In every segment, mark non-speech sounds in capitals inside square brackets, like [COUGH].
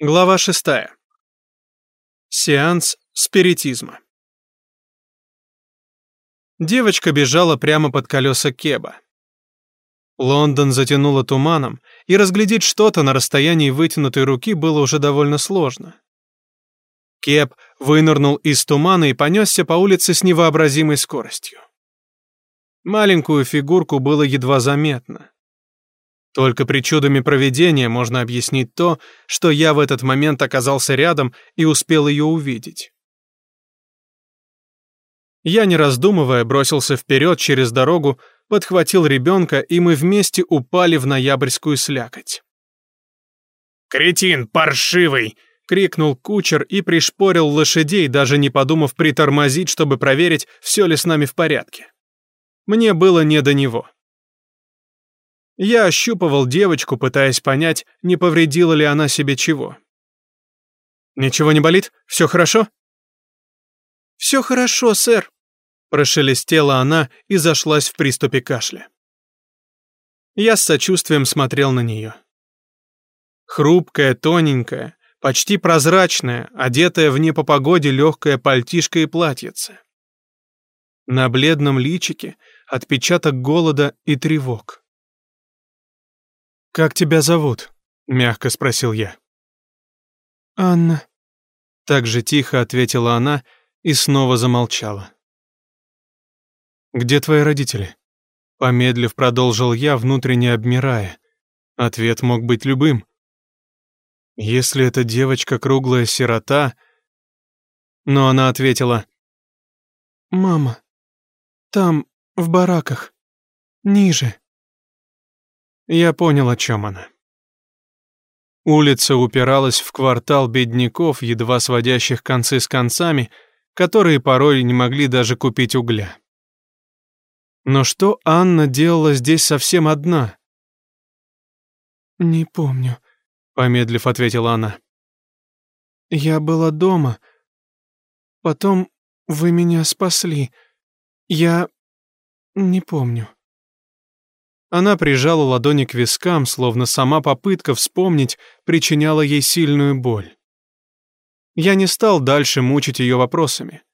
Глава 6. Сеанс спиритизма. Девочка бежала прямо под колеса Кеба. Лондон затянуло туманом, и разглядеть что-то на расстоянии вытянутой руки было уже довольно сложно. Кеб вынырнул из тумана и понесся по улице с невообразимой скоростью. Маленькую фигурку было едва заметно. Только причудами проведения можно объяснить то, что я в этот момент оказался рядом и успел ее увидеть. Я, не раздумывая, бросился вперед через дорогу, подхватил ребенка, и мы вместе упали в ноябрьскую слякоть. «Кретин паршивый!» — крикнул кучер и пришпорил лошадей, даже не подумав притормозить, чтобы проверить, все ли с нами в порядке. Мне было не до него. Я ощупывал девочку, пытаясь понять, не повредила ли она себе чего. «Ничего не болит? Все хорошо?» «Все хорошо, сэр», — прошелестела она и зашлась в приступе кашля. Я с сочувствием смотрел на нее. Хрупкая, тоненькая, почти прозрачная, одетая в не по погоде легкое пальтишко и платьице. На бледном личике отпечаток голода и тревог. «Как тебя зовут?» — мягко спросил я. «Анна», — так же тихо ответила она и снова замолчала. «Где твои родители?» Помедлив продолжил я, внутренне обмирая. Ответ мог быть любым. Если эта девочка круглая сирота... Но она ответила. «Мама, там, в бараках, ниже». Я понял, о чем она. Улица упиралась в квартал бедняков, едва сводящих концы с концами, которые порой не могли даже купить угля. Но что Анна делала здесь совсем одна? «Не помню», — помедлив ответила она. «Я была дома. Потом вы меня спасли. Я не помню». Она прижала ладони к вискам, словно сама попытка вспомнить причиняла ей сильную боль. Я не стал дальше мучить ее вопросами.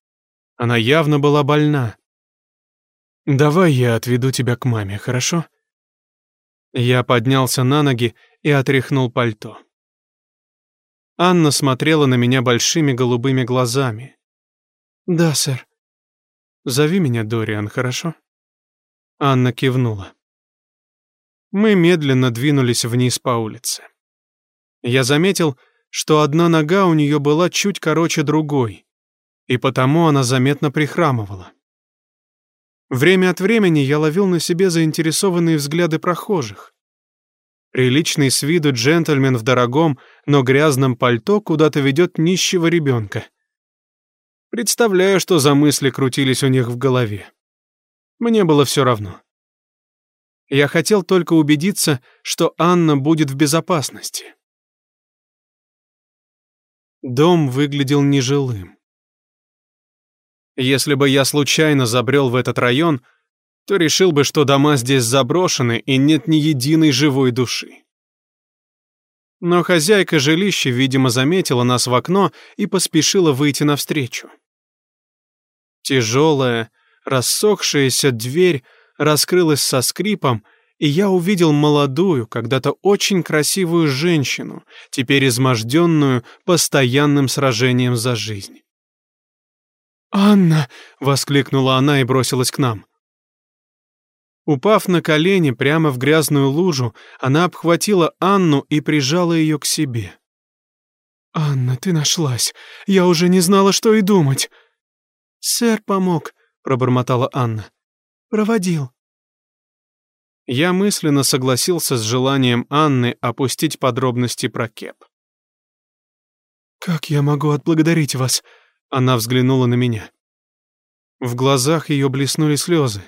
Она явно была больна. «Давай я отведу тебя к маме, хорошо?» Я поднялся на ноги и отряхнул пальто. Анна смотрела на меня большими голубыми глазами. «Да, сэр». «Зови меня Дориан, хорошо?» Анна кивнула. Мы медленно двинулись вниз по улице. Я заметил, что одна нога у нее была чуть короче другой, и потому она заметно прихрамывала. Время от времени я ловил на себе заинтересованные взгляды прохожих. Приличный с виду джентльмен в дорогом, но грязном пальто куда-то ведет нищего ребенка. Представляю, что за мысли крутились у них в голове. Мне было все равно. Я хотел только убедиться, что Анна будет в безопасности. Дом выглядел нежилым. Если бы я случайно забрел в этот район, то решил бы, что дома здесь заброшены и нет ни единой живой души. Но хозяйка жилища, видимо, заметила нас в окно и поспешила выйти навстречу. Тяжелая, рассохшаяся дверь раскрылась со скрипом, и я увидел молодую, когда-то очень красивую женщину, теперь изможденную постоянным сражением за жизнь. «Анна!» — воскликнула она и бросилась к нам. Упав на колени прямо в грязную лужу, она обхватила Анну и прижала ее к себе. «Анна, ты нашлась. Я уже не знала, что и думать». «Сэр помог», — пробормотала Анна. Проводил. Я мысленно согласился с желанием Анны опустить подробности про Кеп. «Как я могу отблагодарить вас?» Она взглянула на меня. В глазах ее блеснули слезы.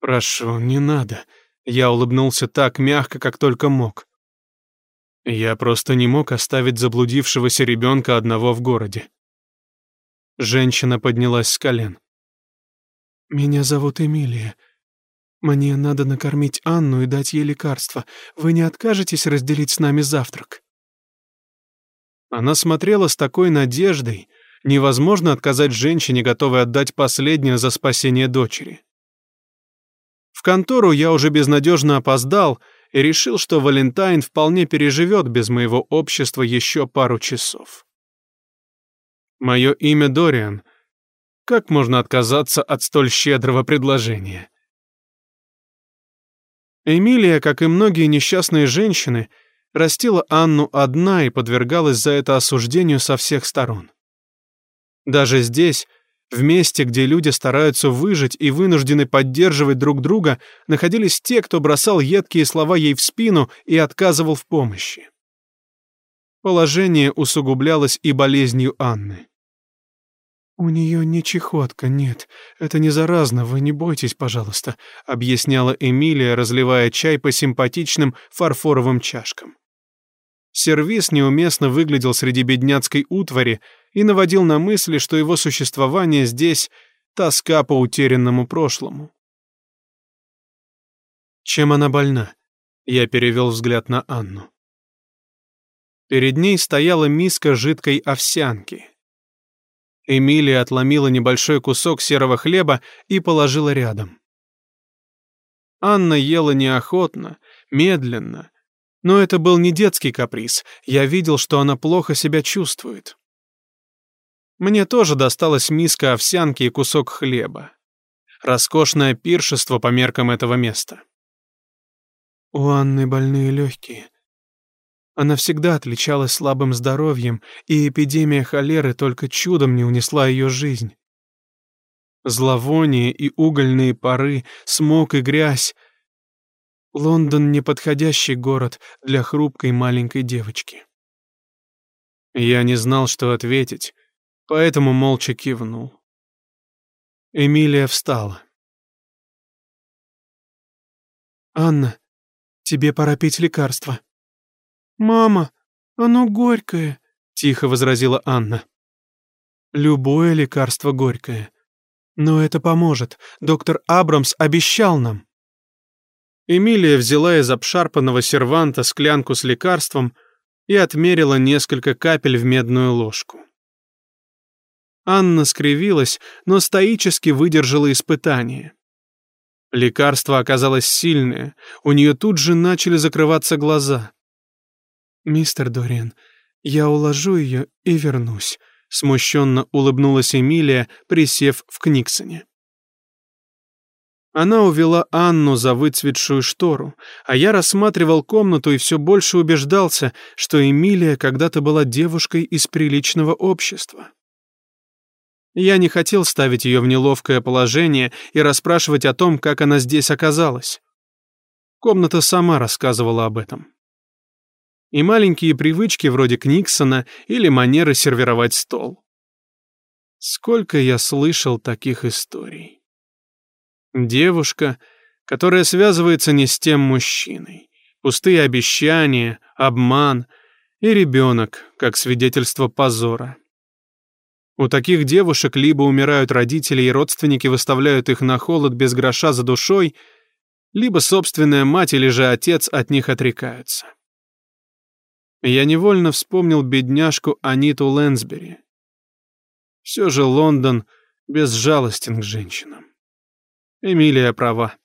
«Прошу, не надо». Я улыбнулся так мягко, как только мог. Я просто не мог оставить заблудившегося ребенка одного в городе. Женщина поднялась с колен. «Меня зовут Эмилия. Мне надо накормить Анну и дать ей лекарство. Вы не откажетесь разделить с нами завтрак?» Она смотрела с такой надеждой. Невозможно отказать женщине, готовой отдать последнее за спасение дочери. В контору я уже безнадежно опоздал и решил, что Валентайн вполне переживет без моего общества еще пару часов. Мое имя Дориан. Как можно отказаться от столь щедрого предложения? Эмилия, как и многие несчастные женщины, растила Анну одна и подвергалась за это осуждению со всех сторон. Даже здесь, в месте, где люди стараются выжить и вынуждены поддерживать друг друга, находились те, кто бросал едкие слова ей в спину и отказывал в помощи. Положение усугублялось и болезнью Анны. «У нее не чехотка, нет. Это не заразно, вы не бойтесь, пожалуйста», объясняла Эмилия, разливая чай по симпатичным фарфоровым чашкам. Сервис неуместно выглядел среди бедняцкой утвари и наводил на мысли, что его существование здесь — тоска по утерянному прошлому. «Чем она больна?» — я перевел взгляд на Анну. Перед ней стояла миска жидкой овсянки. Эмилия отломила небольшой кусок серого хлеба и положила рядом. Анна ела неохотно, медленно, но это был не детский каприз, я видел, что она плохо себя чувствует. Мне тоже досталась миска овсянки и кусок хлеба. Роскошное пиршество по меркам этого места. У Анны больные легкие, она всегда отличалась слабым здоровьем, и эпидемия холеры только чудом не унесла ее жизнь. Зловоние и угольные пары, смог и грязь. Лондон — неподходящий город для хрупкой маленькой девочки. Я не знал, что ответить, поэтому молча кивнул. Эмилия встала. «Анна, тебе пора пить лекарство», «Мама, оно горькое», — тихо возразила Анна. «Любое лекарство горькое. Но это поможет. Доктор Абрамс обещал нам». Эмилия взяла из обшарпанного серванта склянку с лекарством и отмерила несколько капель в медную ложку. Анна скривилась, но стоически выдержала испытание. Лекарство оказалось сильное, у нее тут же начали закрываться глаза. «Мистер Дориан, я уложу ее и вернусь», — смущенно улыбнулась Эмилия, присев в Книксоне. Она увела Анну за выцветшую штору, а я рассматривал комнату и все больше убеждался, что Эмилия когда-то была девушкой из приличного общества. Я не хотел ставить ее в неловкое положение и расспрашивать о том, как она здесь оказалась. Комната сама рассказывала об этом и маленькие привычки вроде Книксона или манеры сервировать стол. Сколько я слышал таких историй. Девушка, которая связывается не с тем мужчиной. Пустые обещания, обман и ребенок, как свидетельство позора. У таких девушек либо умирают родители и родственники выставляют их на холод без гроша за душой, либо собственная мать или же отец от них отрекаются. Я невольно вспомнил бедняжку Аниту Лэнсбери. Все же Лондон безжалостен к женщинам. Эмилия права.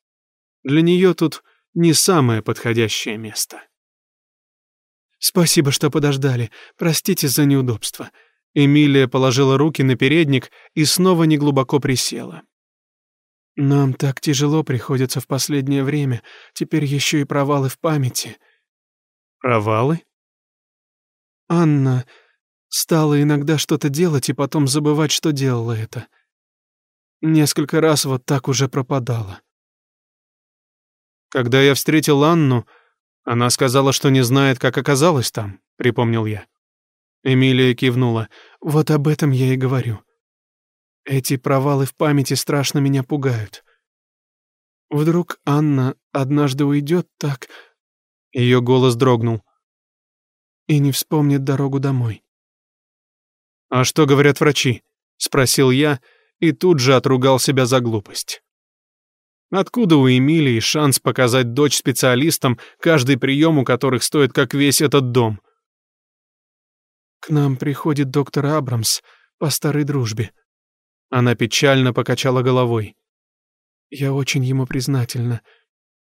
Для нее тут не самое подходящее место. «Спасибо, что подождали. Простите за неудобство». Эмилия положила руки на передник и снова неглубоко присела. «Нам так тяжело приходится в последнее время. Теперь еще и провалы в памяти». «Провалы?» Анна стала иногда что-то делать и потом забывать, что делала это. Несколько раз вот так уже пропадала. Когда я встретил Анну, она сказала, что не знает, как оказалась там, припомнил я. Эмилия кивнула. Вот об этом я и говорю. Эти провалы в памяти страшно меня пугают. Вдруг Анна однажды уйдет так... Ее голос дрогнул и не вспомнит дорогу домой. «А что говорят врачи?» — спросил я и тут же отругал себя за глупость. Откуда у Эмилии шанс показать дочь специалистам, каждый прием у которых стоит как весь этот дом? К нам приходит доктор Абрамс по старой дружбе. Она печально покачала головой. Я очень ему признательна,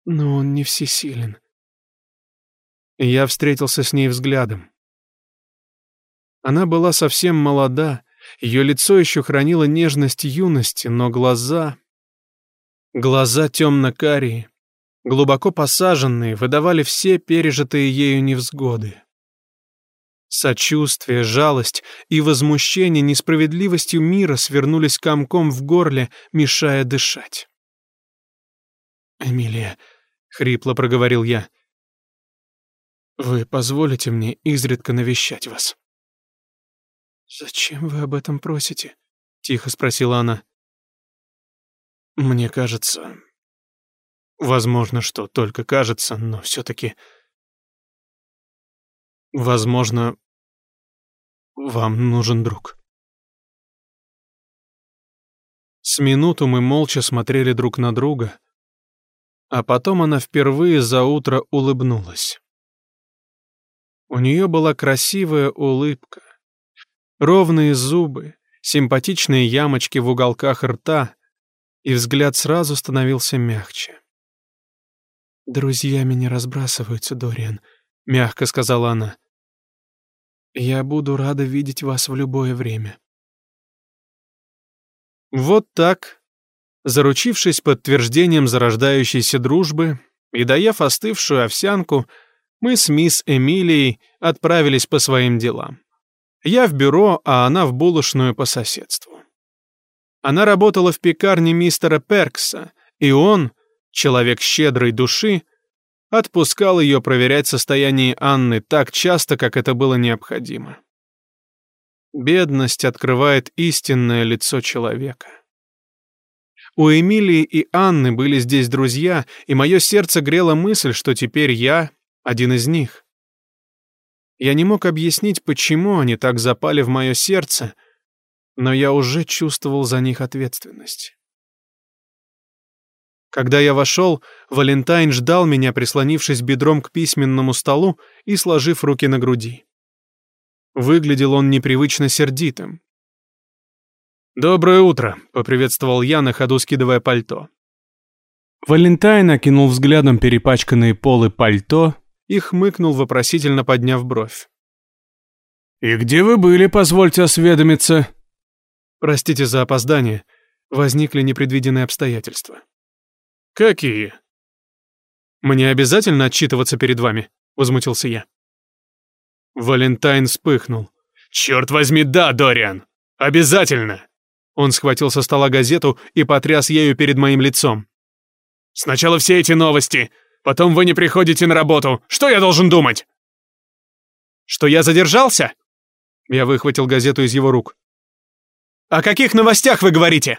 но он не всесилен. Я встретился с ней взглядом. Она была совсем молода, ее лицо еще хранило нежность юности, но глаза... Глаза темно-карие, глубоко посаженные, выдавали все пережитые ею невзгоды. Сочувствие, жалость и возмущение несправедливостью мира свернулись комком в горле, мешая дышать. «Эмилия», — хрипло проговорил я, — «вы позволите мне изредка навещать вас?» «Зачем вы об этом просите?» — тихо спросила она. «Мне кажется... Возможно, что только кажется, но все-таки... Возможно, вам нужен друг». С минуту мы молча смотрели друг на друга, а потом она впервые за утро улыбнулась. У нее была красивая улыбка, ровные зубы, симпатичные ямочки в уголках рта, и взгляд сразу становился мягче. «Друзьями не разбрасываются, Дориан», — мягко сказала она. «Я буду рада видеть вас в любое время». Вот так, Заручившись подтверждением зарождающейся дружбы и доев остывшую овсянку, мы с мисс Эмилией отправились по своим делам. Я в бюро, а она в булочную по соседству. Она работала в пекарне мистера Перкса, и он, человек щедрой души, отпускал ее проверять состояние Анны так часто, как это было необходимо. Бедность открывает истинное лицо человека. У Эмилии и Анны были здесь друзья, и мое сердце грело мысль, что теперь я один из них. Я не мог объяснить, почему они так запали в мое сердце, но я уже чувствовал за них ответственность. Когда я вошел, Валентайн ждал меня, прислонившись бедром к письменному столу и сложив руки на груди. Выглядел он непривычно сердитым. «Доброе утро», — поприветствовал я, на ходу скидывая пальто. Валентайн окинул взглядом перепачканные полы пальто и хмыкнул, вопросительно подняв бровь. «И где вы были, позвольте осведомиться?» «Простите за опоздание. Возникли непредвиденные обстоятельства». «Какие?» «Мне обязательно отчитываться перед вами?» — возмутился я. Валентайн вспыхнул. «Черт возьми, да, Дориан! Обязательно!» Он схватил со стола газету и потряс ею перед моим лицом. «Сначала все эти новости, потом вы не приходите на работу. Что я должен думать?» «Что я задержался?» Я выхватил газету из его рук. «О каких новостях вы говорите?»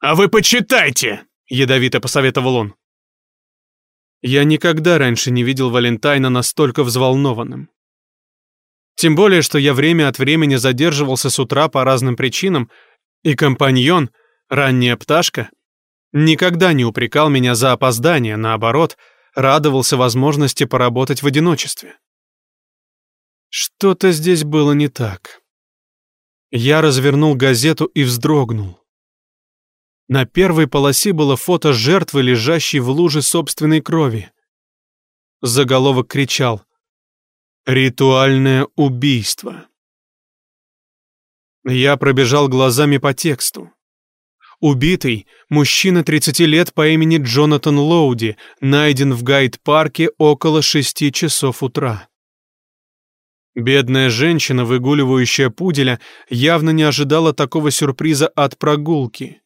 «А вы почитайте!» — ядовито посоветовал он. Я никогда раньше не видел Валентайна настолько взволнованным. Тем более, что я время от времени задерживался с утра по разным причинам, и компаньон, ранняя пташка, никогда не упрекал меня за опоздание, наоборот, радовался возможности поработать в одиночестве. Что-то здесь было не так. Я развернул газету и вздрогнул. На первой полосе было фото жертвы, лежащей в луже собственной крови. Заголовок кричал Ритуальное убийство. Я пробежал глазами по тексту. Убитый – мужчина 30 лет по имени Джонатан Лоуди, найден в гайд-парке около 6 часов утра. Бедная женщина, выгуливающая пуделя, явно не ожидала такого сюрприза от прогулки.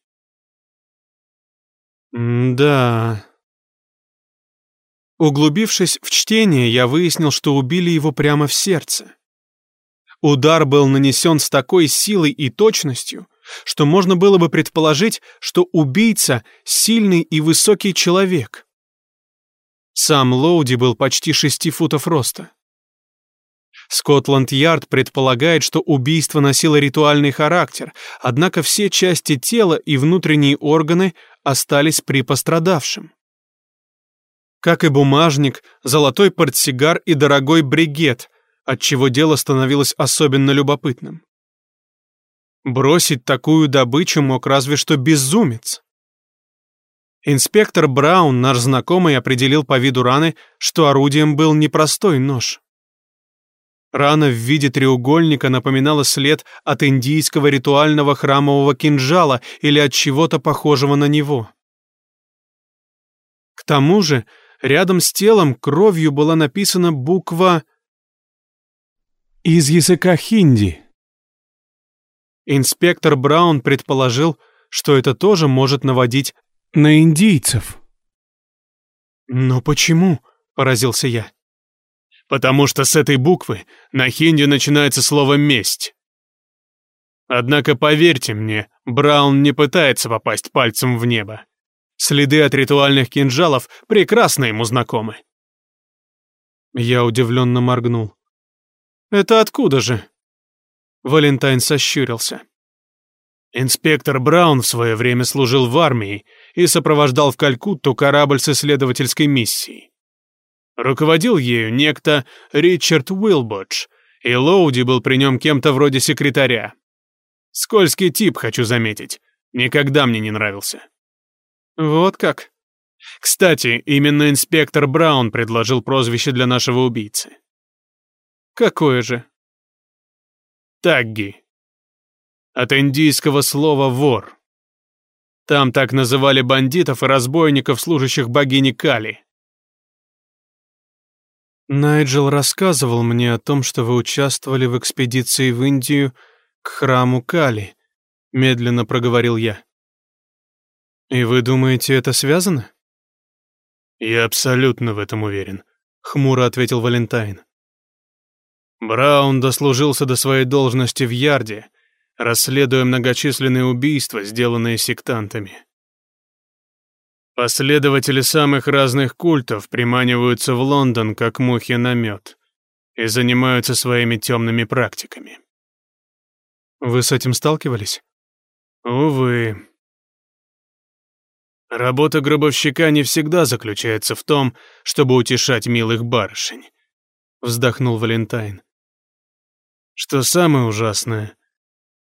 Да, Углубившись в чтение, я выяснил, что убили его прямо в сердце. Удар был нанесен с такой силой и точностью, что можно было бы предположить, что убийца — сильный и высокий человек. Сам Лоуди был почти шести футов роста. Скотланд-Ярд предполагает, что убийство носило ритуальный характер, однако все части тела и внутренние органы остались при пострадавшем как и бумажник, золотой портсигар и дорогой бригет, отчего дело становилось особенно любопытным. Бросить такую добычу мог разве что безумец. Инспектор Браун, наш знакомый, определил по виду раны, что орудием был непростой нож. Рана в виде треугольника напоминала след от индийского ритуального храмового кинжала или от чего-то похожего на него. К тому же, рядом с телом кровью была написана буква «Из языка хинди». Инспектор Браун предположил, что это тоже может наводить на индийцев. «Но почему?» — поразился я. «Потому что с этой буквы на хинди начинается слово «месть». Однако поверьте мне, Браун не пытается попасть пальцем в небо. Следы от ритуальных кинжалов прекрасно ему знакомы. Я удивленно моргнул. «Это откуда же?» Валентайн сощурился. Инспектор Браун в свое время служил в армии и сопровождал в Калькутту корабль с исследовательской миссией. Руководил ею некто Ричард Уилботч, и Лоуди был при нем кем-то вроде секретаря. Скользкий тип, хочу заметить. Никогда мне не нравился. Вот как. Кстати, именно инспектор Браун предложил прозвище для нашего убийцы. Какое же? Тагги. От индийского слова «вор». Там так называли бандитов и разбойников, служащих богине Кали. Найджел рассказывал мне о том, что вы участвовали в экспедиции в Индию к храму Кали, медленно проговорил я. И вы думаете, это связано? Я абсолютно в этом уверен, хмуро ответил Валентайн. Браун дослужился до своей должности в Ярде, расследуя многочисленные убийства, сделанные сектантами. Последователи самых разных культов приманиваются в Лондон, как мухи на мед, и занимаются своими темными практиками. Вы с этим сталкивались? Увы, Работа гробовщика не всегда заключается в том, чтобы утешать милых барышень, вздохнул Валентайн. Что самое ужасное,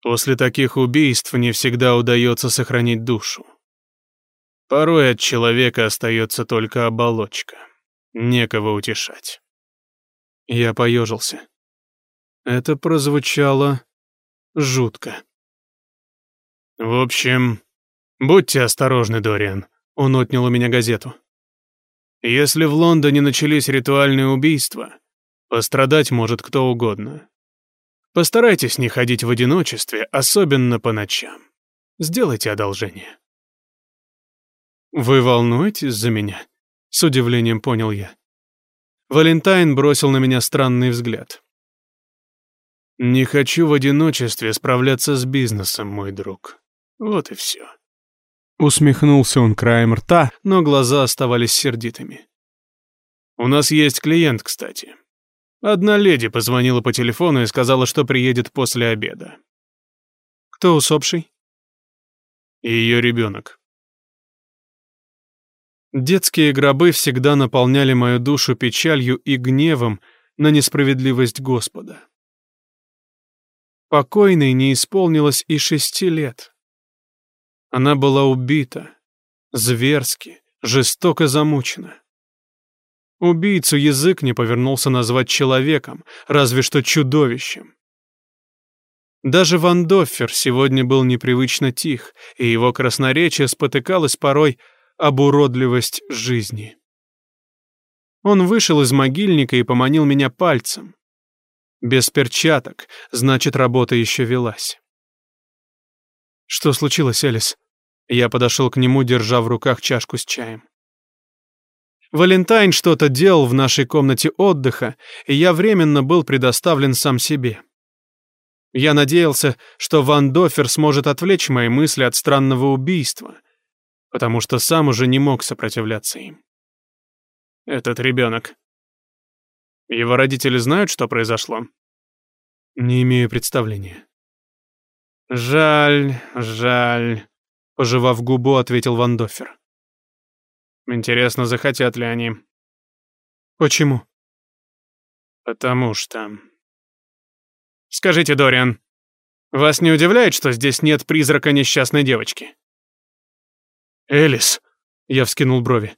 после таких убийств не всегда удается сохранить душу. Порой от человека остается только оболочка. Некого утешать. Я поежился. Это прозвучало жутко. В общем, «Будьте осторожны, Дориан», — он отнял у меня газету. «Если в Лондоне начались ритуальные убийства, пострадать может кто угодно. Постарайтесь не ходить в одиночестве, особенно по ночам. Сделайте одолжение». «Вы волнуетесь за меня?» — с удивлением понял я. Валентайн бросил на меня странный взгляд. «Не хочу в одиночестве справляться с бизнесом, мой друг. Вот и все». Усмехнулся он краем рта, но глаза оставались сердитыми. «У нас есть клиент, кстати. Одна леди позвонила по телефону и сказала, что приедет после обеда». «Кто усопший?» «Ее ребенок». Детские гробы всегда наполняли мою душу печалью и гневом на несправедливость Господа. Покойной не исполнилось и шести лет. Она была убита, зверски, жестоко замучена. Убийцу язык не повернулся назвать человеком, разве что чудовищем. Даже Ван Доффер сегодня был непривычно тих, и его красноречие спотыкалось порой об уродливость жизни. Он вышел из могильника и поманил меня пальцем. Без перчаток, значит, работа еще велась. «Что случилось, Элис?» Я подошел к нему, держа в руках чашку с чаем. Валентайн что-то делал в нашей комнате отдыха, и я временно был предоставлен сам себе. Я надеялся, что Ван Дофер сможет отвлечь мои мысли от странного убийства, потому что сам уже не мог сопротивляться им. Этот ребенок. Его родители знают, что произошло? Не имею представления. Жаль, жаль, пожевав губу, ответил Вандофер. Интересно, захотят ли они? Почему? Потому что Скажите, Дориан, вас не удивляет, что здесь нет призрака несчастной девочки? Элис, я вскинул брови.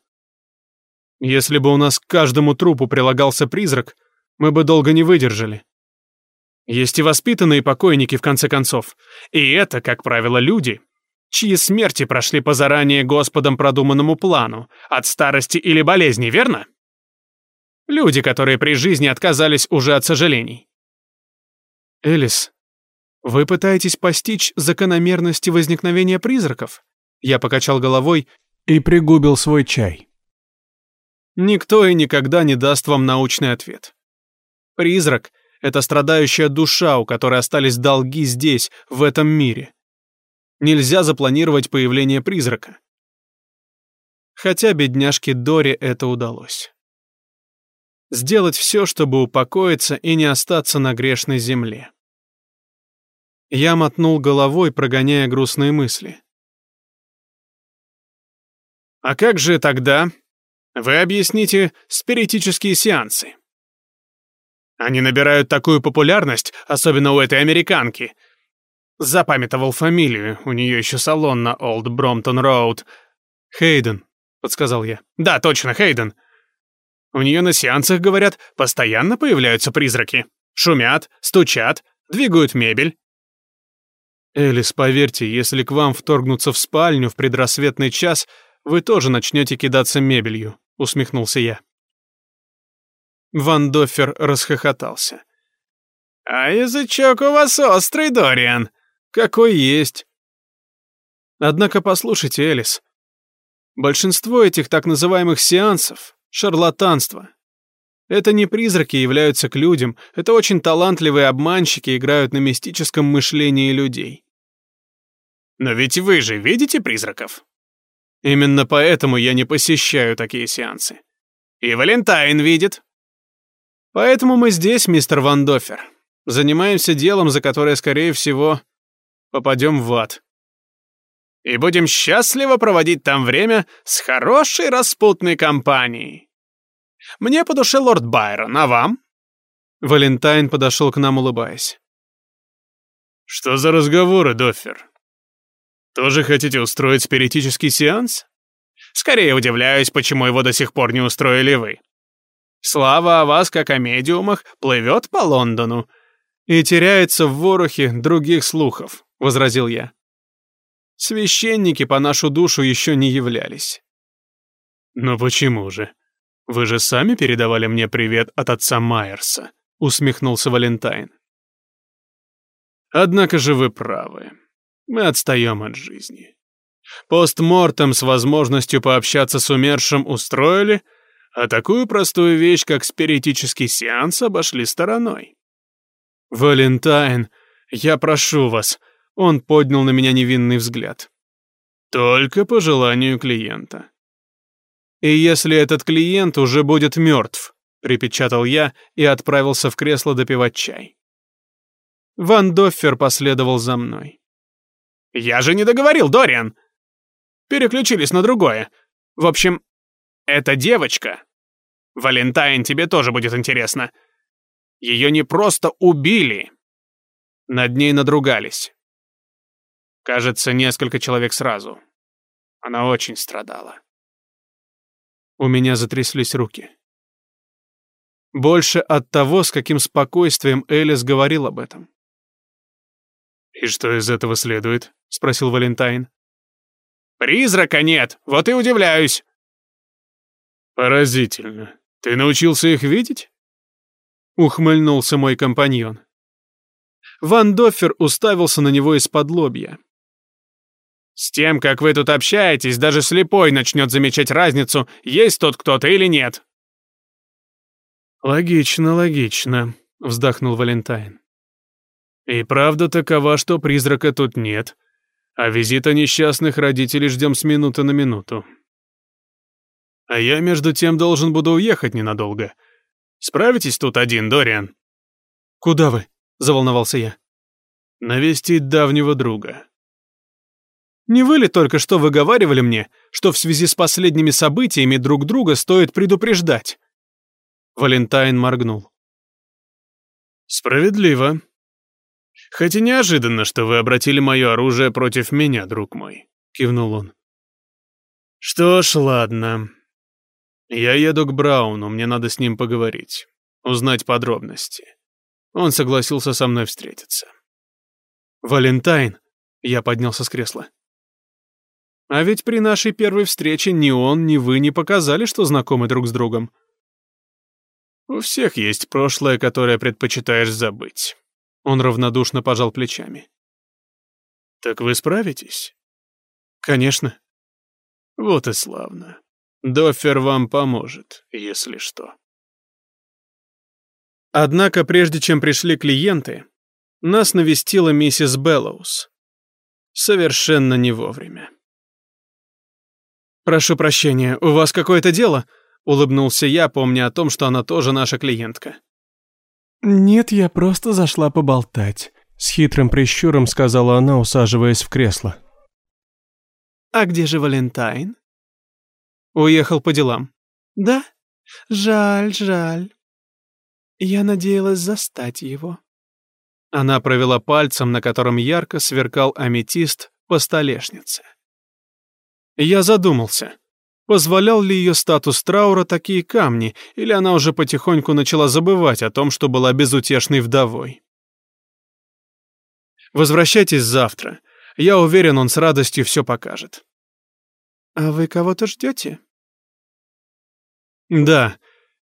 Если бы у нас к каждому трупу прилагался призрак, мы бы долго не выдержали. Есть и воспитанные покойники, в конце концов. И это, как правило, люди, чьи смерти прошли по заранее Господом продуманному плану, от старости или болезни, верно? Люди, которые при жизни отказались уже от сожалений. Элис, вы пытаетесь постичь закономерности возникновения призраков? Я покачал головой и пригубил свой чай. Никто и никогда не даст вам научный ответ. Призрак — это страдающая душа, у которой остались долги здесь, в этом мире. Нельзя запланировать появление призрака. Хотя бедняжке Доре это удалось. Сделать все, чтобы упокоиться и не остаться на грешной земле. Я мотнул головой, прогоняя грустные мысли. «А как же тогда вы объясните спиритические сеансы?» Они набирают такую популярность, особенно у этой американки. Запамятовал фамилию, у нее еще салон на Олд Бромтон Роуд. Хейден, подсказал я. Да, точно, Хейден. У нее на сеансах, говорят, постоянно появляются призраки. Шумят, стучат, двигают мебель. Элис, поверьте, если к вам вторгнуться в спальню в предрассветный час, вы тоже начнете кидаться мебелью, усмехнулся я. Ван Доффер расхохотался. «А язычок у вас острый, Дориан!» «Какой есть!» Однако послушайте, Элис. Большинство этих так называемых сеансов — шарлатанство. Это не призраки являются к людям, это очень талантливые обманщики играют на мистическом мышлении людей. Но ведь вы же видите призраков? Именно поэтому я не посещаю такие сеансы. И Валентайн видит. Поэтому мы здесь, мистер Ван Дофер. Занимаемся делом, за которое, скорее всего, попадем в ад. И будем счастливо проводить там время с хорошей распутной компанией. Мне по душе лорд Байрон, а вам?» Валентайн подошел к нам, улыбаясь. «Что за разговоры, Доффер? Тоже хотите устроить спиритический сеанс? Скорее удивляюсь, почему его до сих пор не устроили вы. Слава о вас, как о медиумах, плывет по Лондону и теряется в ворохе других слухов», — возразил я. «Священники по нашу душу еще не являлись». «Но почему же? Вы же сами передавали мне привет от отца Майерса», — усмехнулся Валентайн. «Однако же вы правы. Мы отстаем от жизни. Постмортем с возможностью пообщаться с умершим устроили, а такую простую вещь, как спиритический сеанс, обошли стороной. «Валентайн, я прошу вас», — он поднял на меня невинный взгляд. «Только по желанию клиента». «И если этот клиент уже будет мертв», — припечатал я и отправился в кресло допивать чай. Ван Доффер последовал за мной. «Я же не договорил, Дориан!» Переключились на другое. В общем, эта девочка... Валентайн, тебе тоже будет интересно. Ее не просто убили. Над ней надругались. Кажется, несколько человек сразу. Она очень страдала. У меня затряслись руки. Больше от того, с каким спокойствием Элис говорил об этом. «И что из этого следует?» — спросил Валентайн. «Призрака нет, вот и удивляюсь». «Поразительно. Ты научился их видеть?» Ухмыльнулся мой компаньон. Ван Доффер уставился на него из-под лобья. «С тем, как вы тут общаетесь, даже слепой начнет замечать разницу, есть тот кто-то или нет». «Логично, логично», — вздохнул Валентайн. «И правда такова, что призрака тут нет, а визита несчастных родителей ждем с минуты на минуту. А я, между тем, должен буду уехать ненадолго. Справитесь тут один, Дориан?» «Куда вы?» — заволновался я. «Навестить давнего друга». «Не вы ли только что выговаривали мне, что в связи с последними событиями друг друга стоит предупреждать?» Валентайн моргнул. «Справедливо. Хоть и неожиданно, что вы обратили мое оружие против меня, друг мой», — кивнул он. «Что ж, ладно. Я еду к Брауну, мне надо с ним поговорить, узнать подробности». Он согласился со мной встретиться. «Валентайн», — я поднялся с кресла. «А ведь при нашей первой встрече ни он, ни вы не показали, что знакомы друг с другом». «У всех есть прошлое, которое предпочитаешь забыть». Он равнодушно пожал плечами. «Так вы справитесь?» «Конечно». «Вот и славно. Доффер вам поможет, если что». Однако, прежде чем пришли клиенты, нас навестила миссис Беллоус. Совершенно не вовремя. «Прошу прощения, у вас какое-то дело?» — улыбнулся я, помня о том, что она тоже наша клиентка. «Нет, я просто зашла поболтать», — с хитрым прищуром сказала она, усаживаясь в кресло. «А где же Валентайн?» «Уехал по делам». «Да? Жаль, жаль. Я надеялась застать его». Она провела пальцем, на котором ярко сверкал аметист, по столешнице. Я задумался. Позволял ли ее статус траура такие камни, или она уже потихоньку начала забывать о том, что была безутешной вдовой? Возвращайтесь завтра. Я уверен, он с радостью все покажет. А вы кого-то ждете? Да.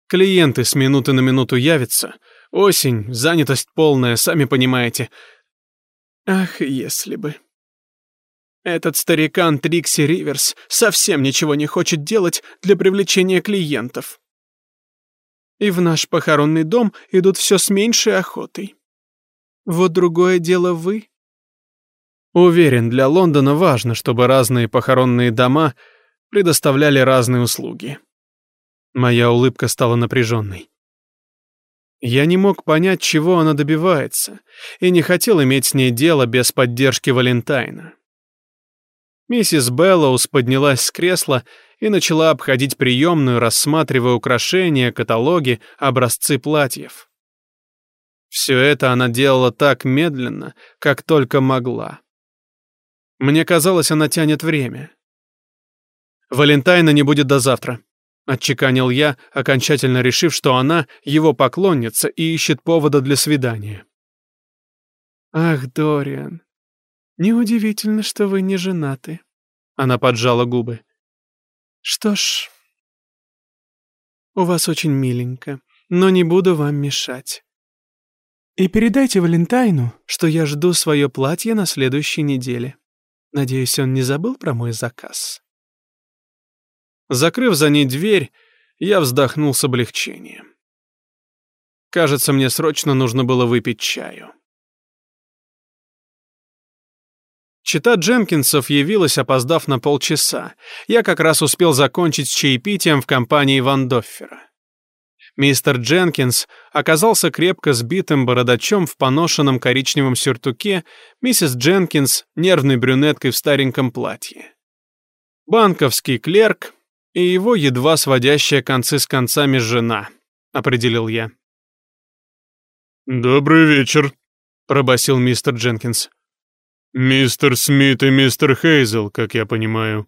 Клиенты с минуты на минуту явятся. Осень, занятость полная, сами понимаете. Ах, если бы. Этот старикан Трикси Риверс совсем ничего не хочет делать для привлечения клиентов. И в наш похоронный дом идут все с меньшей охотой. Вот другое дело вы. Уверен, для Лондона важно, чтобы разные похоронные дома предоставляли разные услуги. Моя улыбка стала напряженной. Я не мог понять, чего она добивается, и не хотел иметь с ней дело без поддержки Валентайна. Миссис Беллоус поднялась с кресла и начала обходить приемную, рассматривая украшения, каталоги, образцы платьев. Все это она делала так медленно, как только могла. Мне казалось, она тянет время. «Валентайна не будет до завтра», — отчеканил я, окончательно решив, что она его поклонница и ищет повода для свидания. «Ах, Дориан, Неудивительно, что вы не женаты. Она поджала губы. Что ж, у вас очень миленько, но не буду вам мешать. И передайте Валентайну, что я жду свое платье на следующей неделе. Надеюсь, он не забыл про мой заказ. Закрыв за ней дверь, я вздохнул с облегчением. Кажется, мне срочно нужно было выпить чаю. Чита Дженкинсов явилась, опоздав на полчаса. Я как раз успел закончить с чаепитием в компании Ван Доффера. Мистер Дженкинс оказался крепко сбитым бородачом в поношенном коричневом сюртуке, миссис Дженкинс — нервной брюнеткой в стареньком платье. Банковский клерк и его едва сводящая концы с концами жена, определил я. «Добрый вечер», — пробасил мистер Дженкинс. «Мистер Смит и мистер Хейзел, как я понимаю».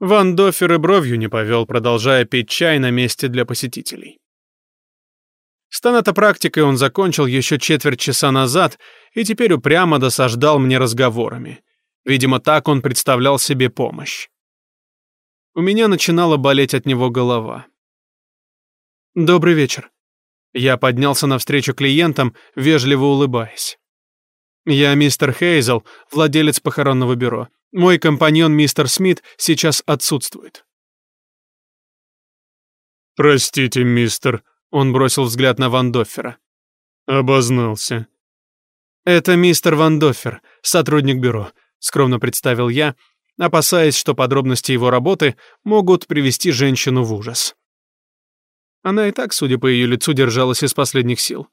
Ван Дофер и бровью не повел, продолжая пить чай на месте для посетителей. Стонатопрактикой он закончил еще четверть часа назад и теперь упрямо досаждал мне разговорами. Видимо, так он представлял себе помощь. У меня начинала болеть от него голова. «Добрый вечер». Я поднялся навстречу клиентам, вежливо улыбаясь. «Я мистер Хейзел, владелец похоронного бюро. Мой компаньон мистер Смит сейчас отсутствует». «Простите, мистер», — он бросил взгляд на Ван Доффера. «Обознался». «Это мистер Ван Доффер, сотрудник бюро», — скромно представил я, опасаясь, что подробности его работы могут привести женщину в ужас. Она и так, судя по ее лицу, держалась из последних сил.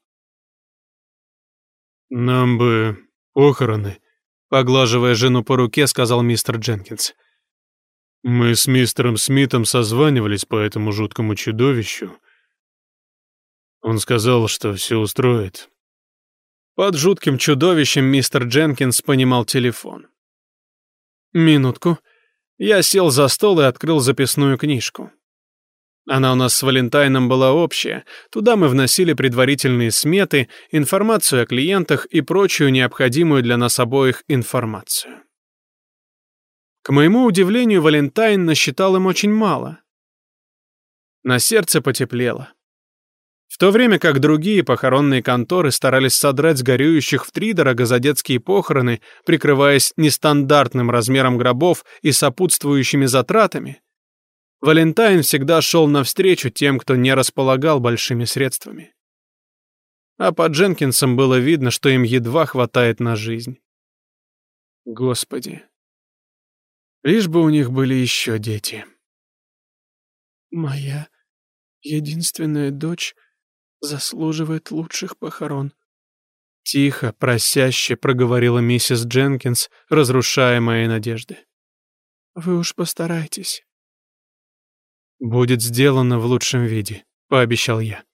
«Нам бы похороны», — поглаживая жену по руке, сказал мистер Дженкинс. «Мы с мистером Смитом созванивались по этому жуткому чудовищу. Он сказал, что все устроит». Под жутким чудовищем мистер Дженкинс понимал телефон. Минутку. Я сел за стол и открыл записную книжку. Она у нас с Валентайном была общая. Туда мы вносили предварительные сметы, информацию о клиентах и прочую необходимую для нас обоих информацию. К моему удивлению, Валентайн насчитал им очень мало. На сердце потеплело. В то время как другие похоронные конторы старались содрать с горюющих втридорого за детские похороны, прикрываясь нестандартным размером гробов и сопутствующими затратами, Валентайн всегда шел навстречу тем, кто не располагал большими средствами. А по Дженкинсам было видно, что им едва хватает на жизнь. Господи. Лишь бы у них были еще дети. Моя единственная дочь заслуживает лучших похорон. Тихо, просяще проговорила миссис Дженкинс, разрушая мои надежды. Вы уж постарайтесь. «Будет сделано в лучшем виде», — пообещал я.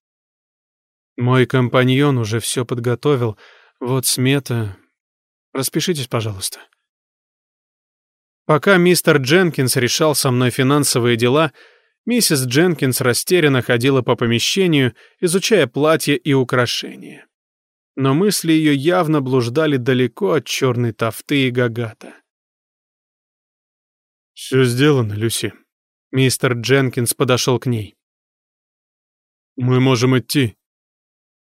«Мой компаньон уже все подготовил. Вот смета. Распишитесь, пожалуйста». Пока мистер Дженкинс решал со мной финансовые дела, миссис Дженкинс растерянно ходила по помещению, изучая платья и украшения. Но мысли ее явно блуждали далеко от черной тафты и гагата. «Все сделано, Люси», Мистер Дженкинс подошел к ней. «Мы можем идти.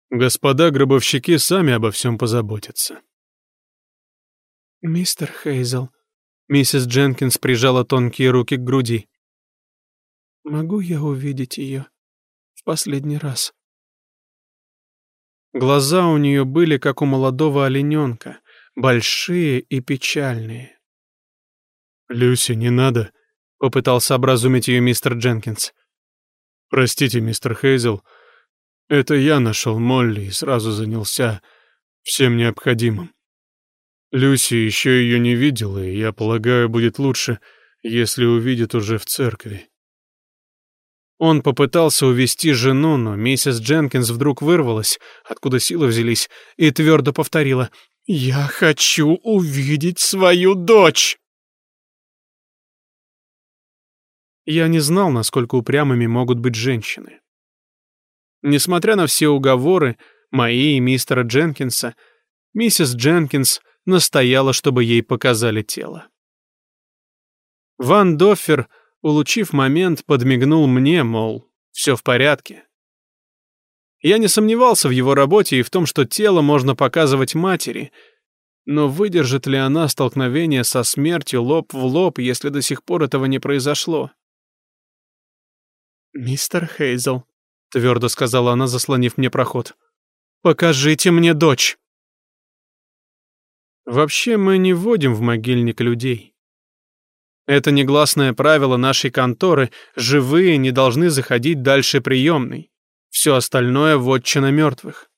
Господа гробовщики сами обо всем позаботятся». «Мистер Хейзел», — миссис Дженкинс прижала тонкие руки к груди. «Могу я увидеть ее в последний раз?» Глаза у нее были, как у молодого олененка, большие и печальные. «Люси, не надо», Попытался образумить ее мистер Дженкинс. «Простите, мистер Хейзел, это я нашел Молли и сразу занялся всем необходимым. Люси еще ее не видела, и, я полагаю, будет лучше, если увидит уже в церкви». Он попытался увести жену, но миссис Дженкинс вдруг вырвалась, откуда силы взялись, и твердо повторила «Я хочу увидеть свою дочь!» Я не знал, насколько упрямыми могут быть женщины. Несмотря на все уговоры, мои и мистера Дженкинса, миссис Дженкинс настояла, чтобы ей показали тело. Ван Доффер, улучив момент, подмигнул мне, мол, все в порядке. Я не сомневался в его работе и в том, что тело можно показывать матери, но выдержит ли она столкновение со смертью лоб в лоб, если до сих пор этого не произошло? «Мистер Хейзел», — твердо сказала она, заслонив мне проход, — «покажите мне дочь». Вообще мы не вводим в могильник людей. Это негласное правило нашей конторы, живые не должны заходить дальше приемной. Все остальное — вотчина мертвых.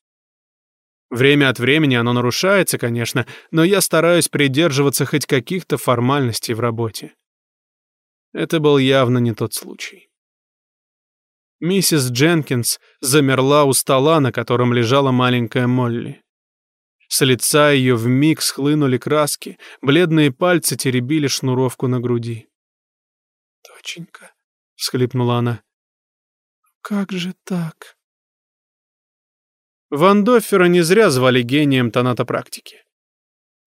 Время от времени оно нарушается, конечно, но я стараюсь придерживаться хоть каких-то формальностей в работе. Это был явно не тот случай. Миссис Дженкинс замерла у стола, на котором лежала маленькая Молли. С лица ее вмиг схлынули краски, бледные пальцы теребили шнуровку на груди. «Доченька», — всхлипнула она, — «как же так?» Ван Доффера не зря звали гением тонатопрактики.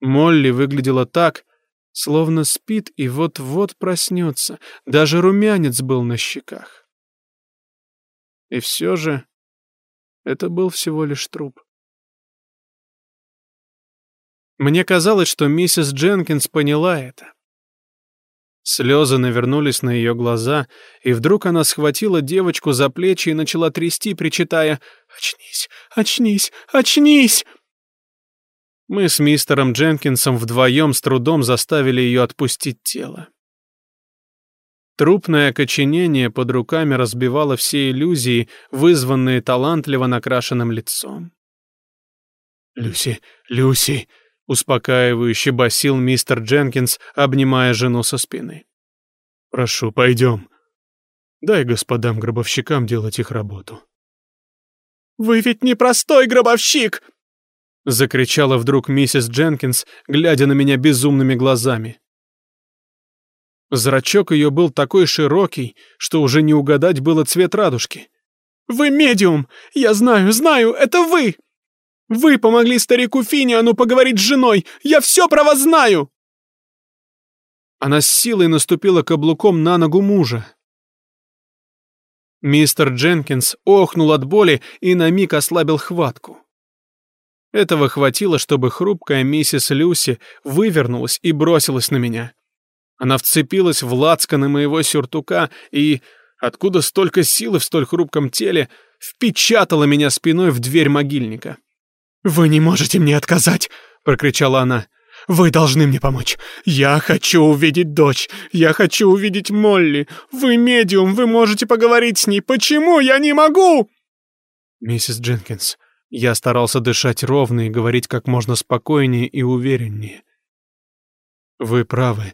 Молли выглядела так, словно спит и вот-вот проснется, даже румянец был на щеках. И все же это был всего лишь труп. Мне казалось, что миссис Дженкинс поняла это. Слезы навернулись на ее глаза, и вдруг она схватила девочку за плечи и начала трясти, причитая «Очнись, очнись, очнись!» Мы с мистером Дженкинсом вдвоем с трудом заставили ее отпустить тело. Трупное окоченение под руками разбивало все иллюзии, вызванные талантливо накрашенным лицом. «Люси, Люси!» — успокаивающе басил мистер Дженкинс, обнимая жену со спины. «Прошу, пойдем. Дай господам-гробовщикам делать их работу». «Вы ведь не простой гробовщик!» закричала вдруг миссис Дженкинс, глядя на меня безумными глазами. Зрачок ее был такой широкий, что уже не угадать было цвет радужки. «Вы медиум! Я знаю, знаю, это вы! Вы помогли старику Финиану поговорить с женой! Я все про вас знаю!» Она с силой наступила каблуком на ногу мужа. Мистер Дженкинс охнул от боли и на миг ослабил хватку. Этого хватило, чтобы хрупкая миссис Люси вывернулась и бросилась на меня. Она вцепилась в лацканы моего сюртука и, откуда столько силы в столь хрупком теле, впечатала меня спиной в дверь могильника. «Вы не можете мне отказать!» — прокричала она. «Вы должны мне помочь. Я хочу увидеть дочь. Я хочу увидеть Молли. Вы медиум, вы можете поговорить с ней. Почему я не могу?» «Миссис Дженкинс, я старался дышать ровно и говорить как можно спокойнее и увереннее. Вы правы.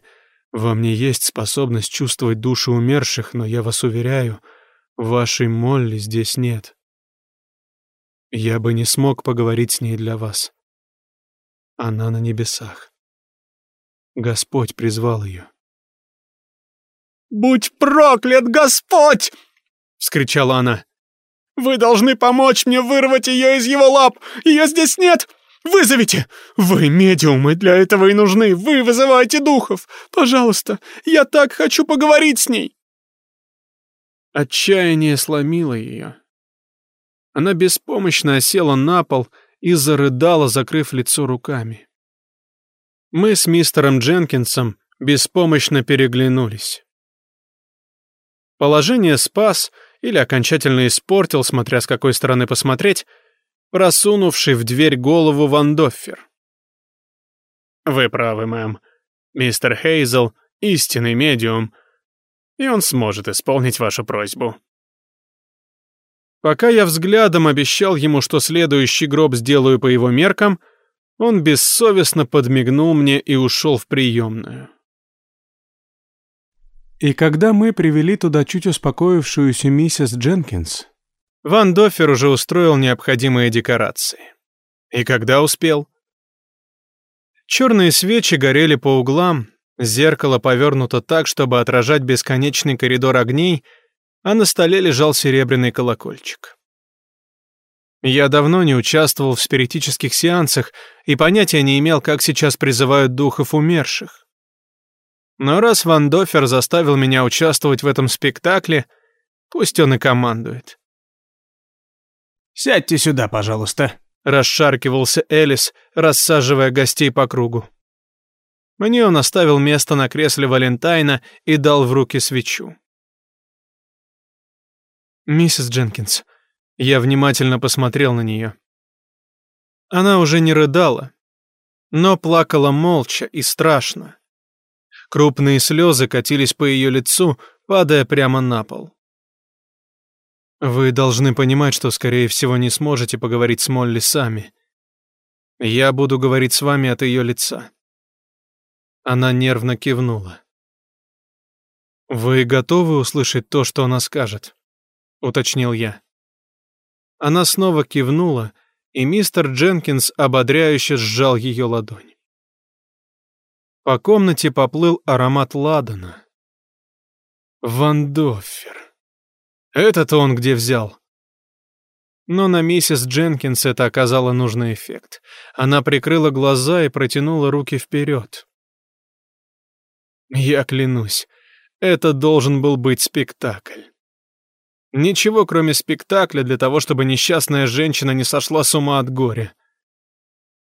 Во мне есть способность чувствовать души умерших, но я вас уверяю, вашей Молли здесь нет. Я бы не смог поговорить с ней для вас. Она на небесах. Господь призвал ее. «Будь проклят Господь!» — вскричала она. «Вы должны помочь мне вырвать ее из его лап! Ее здесь нет! Вызовите! Вы медиумы, для этого и нужны. Вы вызываете духов. Пожалуйста, я так хочу поговорить с ней. Отчаяние сломило ее. Она беспомощно осела на пол и зарыдала, закрыв лицо руками. Мы с мистером Дженкинсом беспомощно переглянулись. Положение спас или окончательно испортил, смотря с какой стороны посмотреть, просунувший в дверь голову Вандоффер. «Вы правы, мэм. Мистер Хейзел — истинный медиум, и он сможет исполнить вашу просьбу». Пока я взглядом обещал ему, что следующий гроб сделаю по его меркам, он бессовестно подмигнул мне и ушел в приемную. И когда мы привели туда чуть успокоившуюся миссис Дженкинс, Ван Дофер уже устроил необходимые декорации. И когда успел? Черные свечи горели по углам, зеркало повернуто так, чтобы отражать бесконечный коридор огней, а на столе лежал серебряный колокольчик. Я давно не участвовал в спиритических сеансах и понятия не имел, как сейчас призывают духов умерших. Но раз Ван Дофер заставил меня участвовать в этом спектакле, пусть он и командует. «Сядьте сюда, пожалуйста», — расшаркивался Элис, рассаживая гостей по кругу. Мне он оставил место на кресле Валентайна и дал в руки свечу. «Миссис Дженкинс», я внимательно посмотрел на нее. Она уже не рыдала, но плакала молча и страшно. Крупные слезы катились по ее лицу, падая прямо на пол. Вы должны понимать, что, скорее всего, не сможете поговорить с Молли сами. Я буду говорить с вами от ее лица. Она нервно кивнула. Вы готовы услышать то, что она скажет? уточнил я. Она снова кивнула, и мистер Дженкинс ободряюще сжал ее ладонь. По комнате поплыл аромат ладана. Вандофер. Это-то он где взял? Но на миссис Дженкинс это оказало нужный эффект. Она прикрыла глаза и протянула руки вперед. Я клянусь, это должен был быть спектакль. Ничего, кроме спектакля, для того, чтобы несчастная женщина не сошла с ума от горя.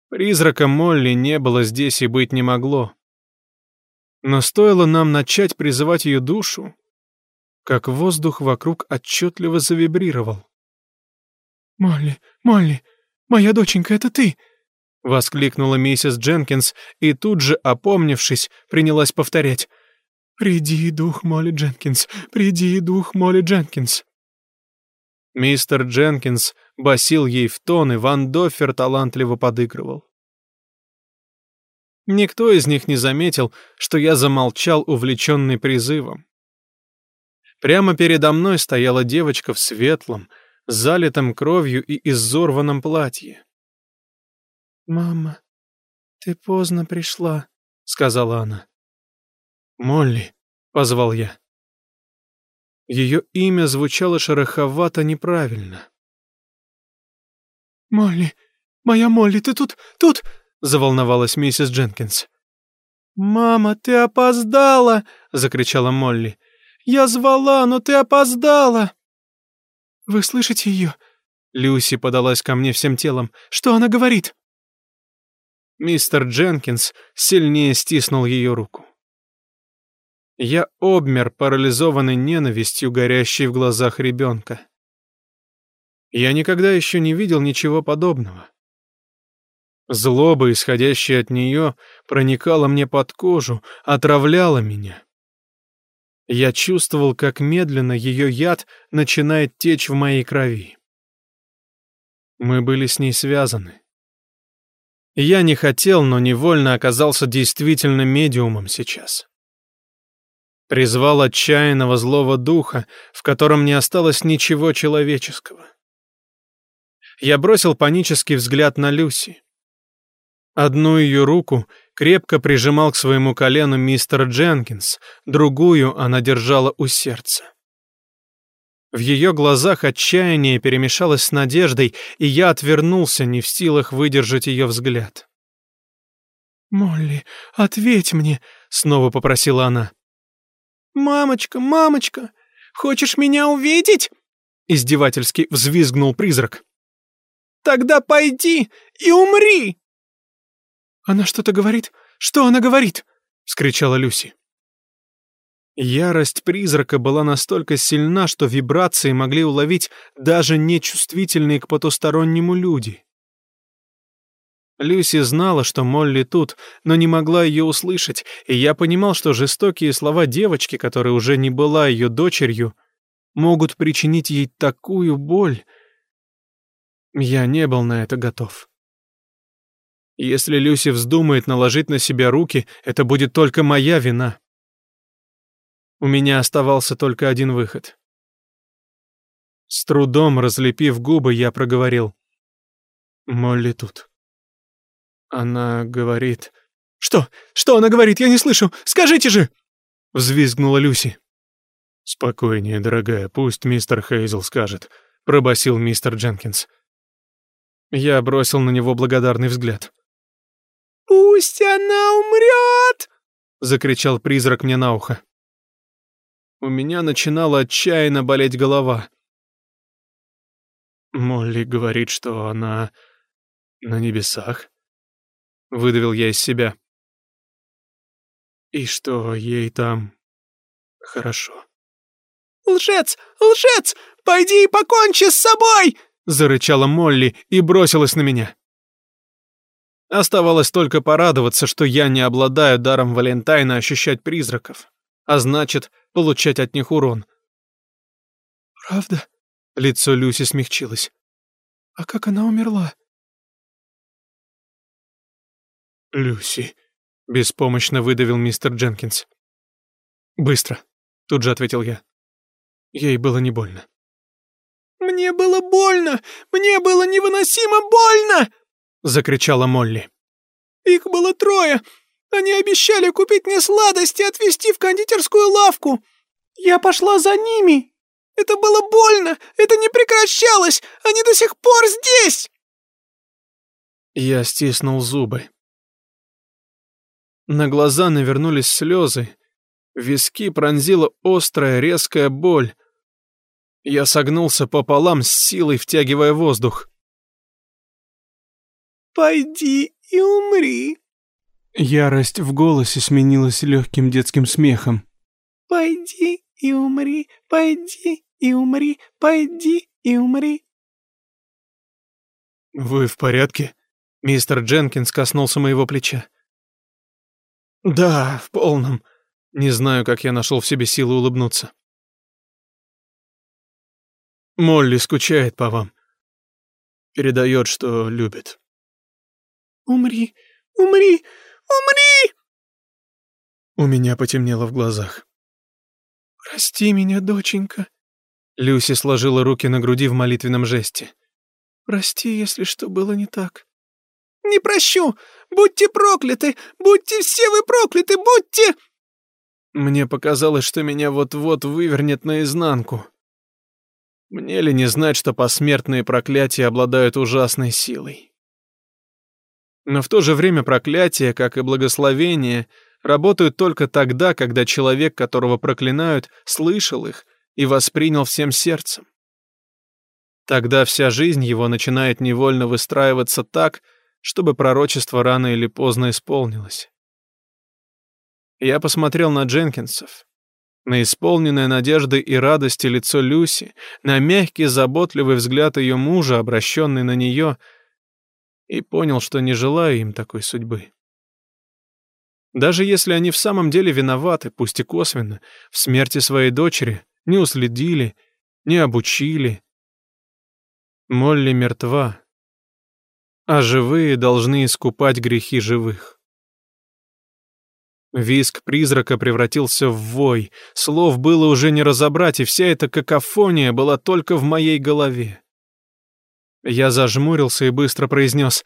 Призрака Молли не было здесь и быть не могло. Но стоило нам начать призывать ее душу, как воздух вокруг отчетливо завибрировал. «Молли, Молли, моя доченька, это ты!» — воскликнула миссис Дженкинс и тут же, опомнившись, принялась повторять. «Приди, дух Молли Дженкинс, приди, дух Молли Дженкинс». Мистер Дженкинс басил ей в тон, и Ван Доффер талантливо подыгрывал. Никто из них не заметил, что я замолчал, увлеченный призывом. Прямо передо мной стояла девочка в светлом, залитом кровью и изорванном платье. «Мама, ты поздно пришла», — сказала она. «Молли», — позвал я. Ее имя звучало шероховато неправильно. «Молли, моя Молли, ты тут, тут?» — заволновалась миссис Дженкинс. «Мама, ты опоздала!» — закричала Молли. «Я звала, но ты опоздала!» «Вы слышите ее?» Люси подалась ко мне всем телом. «Что она говорит?» Мистер Дженкинс сильнее стиснул ее руку. Я обмер, парализованный ненавистью, горящей в глазах ребенка. Я никогда еще не видел ничего подобного. Злоба, исходящая от нее, проникала мне под кожу, отравляла меня. Я чувствовал, как медленно ее яд начинает течь в моей крови. Мы были с ней связаны. Я не хотел, но невольно оказался действительно медиумом сейчас. Призвал отчаянного злого духа, в котором не осталось ничего человеческого. Я бросил панический взгляд на Люси. Одну ее руку крепко прижимал к своему колену мистер Дженкинс, другую она держала у сердца. В ее глазах отчаяние перемешалось с надеждой, и я отвернулся, не в силах выдержать ее взгляд. «Молли, ответь мне», — снова попросила она. «Мамочка, мамочка, хочешь меня увидеть?» Издевательски взвизгнул призрак. «Тогда пойди и умри!» «Она что-то говорит? Что она говорит?» — вскричала Люси. Ярость призрака была настолько сильна, что вибрации могли уловить даже нечувствительные к потустороннему люди. Люси знала, что Молли тут, но не могла ее услышать, и я понимал, что жестокие слова девочки, которая уже не была ее дочерью, могут причинить ей такую боль. Я не был на это готов. Если Люси вздумает наложить на себя руки, это будет только моя вина. У меня оставался только один выход. С трудом разлепив губы, я проговорил. Молли тут. Она говорит... «Что? Что она говорит? Я не слышу! Скажите же!» Взвизгнула Люси. «Спокойнее, дорогая, пусть мистер Хейзел скажет», — пробасил мистер Дженкинс. Я бросил на него благодарный взгляд. «Пусть она умрет!» — закричал призрак мне на ухо. У меня начинала отчаянно болеть голова. Молли говорит, что она на небесах. Выдавил я из себя. И что ей там хорошо. «Лжец! Лжец! Пойди и покончи с собой!» Зарычала Молли и бросилась на меня. Оставалось только порадоваться, что я не обладаю даром Валентайна ощущать призраков, а значит, получать от них урон. «Правда?» — лицо Люси смягчилось. «А как она умерла?» «Люси», — беспомощно выдавил мистер Дженкинс. «Быстро», — тут же ответил я. Ей было не больно. «Мне было больно! Мне было невыносимо больно!» — закричала Молли. «Их было трое! Они обещали купить мне сладости и отвезти в кондитерскую лавку! Я пошла за ними! Это было больно! Это не прекращалось! Они до сих пор здесь!» Я стиснул зубы. На глаза навернулись слезы. Виски пронзила острая, резкая боль. Я согнулся пополам с силой, втягивая воздух. «Пойди и умри!» Ярость в голосе сменилась легким детским смехом. «Пойди и умри, пойди и умри, пойди и умри!» «Вы в порядке?» Мистер Дженкинс коснулся моего плеча. Да, в полном. Не знаю, как я нашел в себе силы улыбнуться. Молли скучает по вам. Передает, что любит. Умри, умри, умри! У меня потемнело в глазах. Прости меня, доченька. Люси сложила руки на груди в молитвенном жесте. Прости, если что было не так. Не прощу! Будьте прокляты! Будьте все вы прокляты! Будьте...» Мне показалось, что меня вот-вот вывернет наизнанку. Мне ли не знать, что посмертные проклятия обладают ужасной силой? Но в то же время проклятия, как и благословения, работают только тогда, когда человек, которого проклинают, слышал их и воспринял всем сердцем. Тогда вся жизнь его начинает невольно выстраиваться так, чтобы пророчество рано или поздно исполнилось. Я посмотрел на Дженкинсов, на исполненное надежды и радости лицо Люси, на мягкий, заботливый взгляд ее мужа, обращенный на нее, и понял, что не желаю им такой судьбы. Даже если они в самом деле виноваты, пусть и косвенно, в смерти своей дочери, не уследили, не обучили. Молли мертва, а живые должны искупать грехи живых. Виск призрака превратился в вой, слов было уже не разобрать, и вся эта какофония была только в моей голове. Я зажмурился и быстро произнес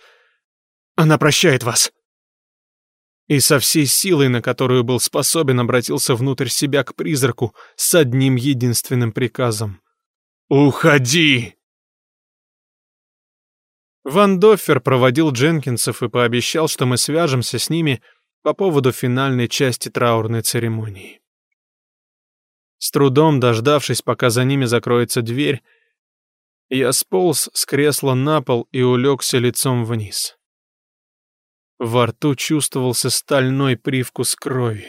«Она прощает вас!» И со всей силой, на которую был способен, обратился внутрь себя к призраку с одним единственным приказом. «Уходи!» Ван Доффер проводил Дженкинсов и пообещал, что мы свяжемся с ними по поводу финальной части траурной церемонии. С трудом дождавшись, пока за ними закроется дверь, я сполз с кресла на пол и улегся лицом вниз. Во рту чувствовался стальной привкус крови.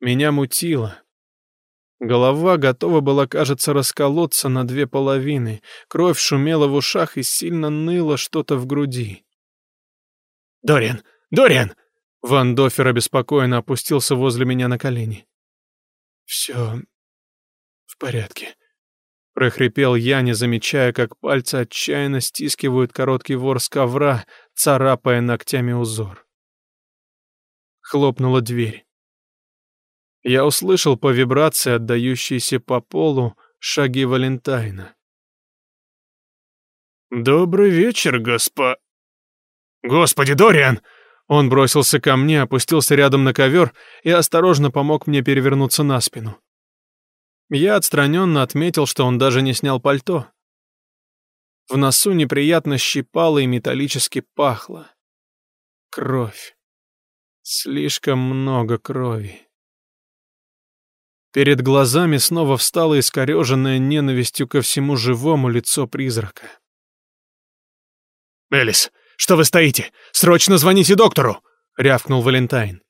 Меня мутило, Голова готова была, кажется, расколоться на две половины. Кровь шумела в ушах и сильно ныло что-то в груди. «Дориан! Дориан!» Ван Дофер обеспокоенно опустился возле меня на колени. «Все в порядке», — прохрипел я, не замечая, как пальцы отчаянно стискивают короткий ворс ковра, царапая ногтями узор. Хлопнула дверь. Я услышал по вибрации, отдающейся по полу, шаги Валентайна. «Добрый вечер, госпо...» «Господи, Дориан!» Он бросился ко мне, опустился рядом на ковер и осторожно помог мне перевернуться на спину. Я отстраненно отметил, что он даже не снял пальто. В носу неприятно щипало и металлически пахло. Кровь. Слишком много крови. Перед глазами снова встало искореженное ненавистью ко всему живому лицо призрака. «Элис, что вы стоите? Срочно звоните доктору!» — рявкнул Валентайн.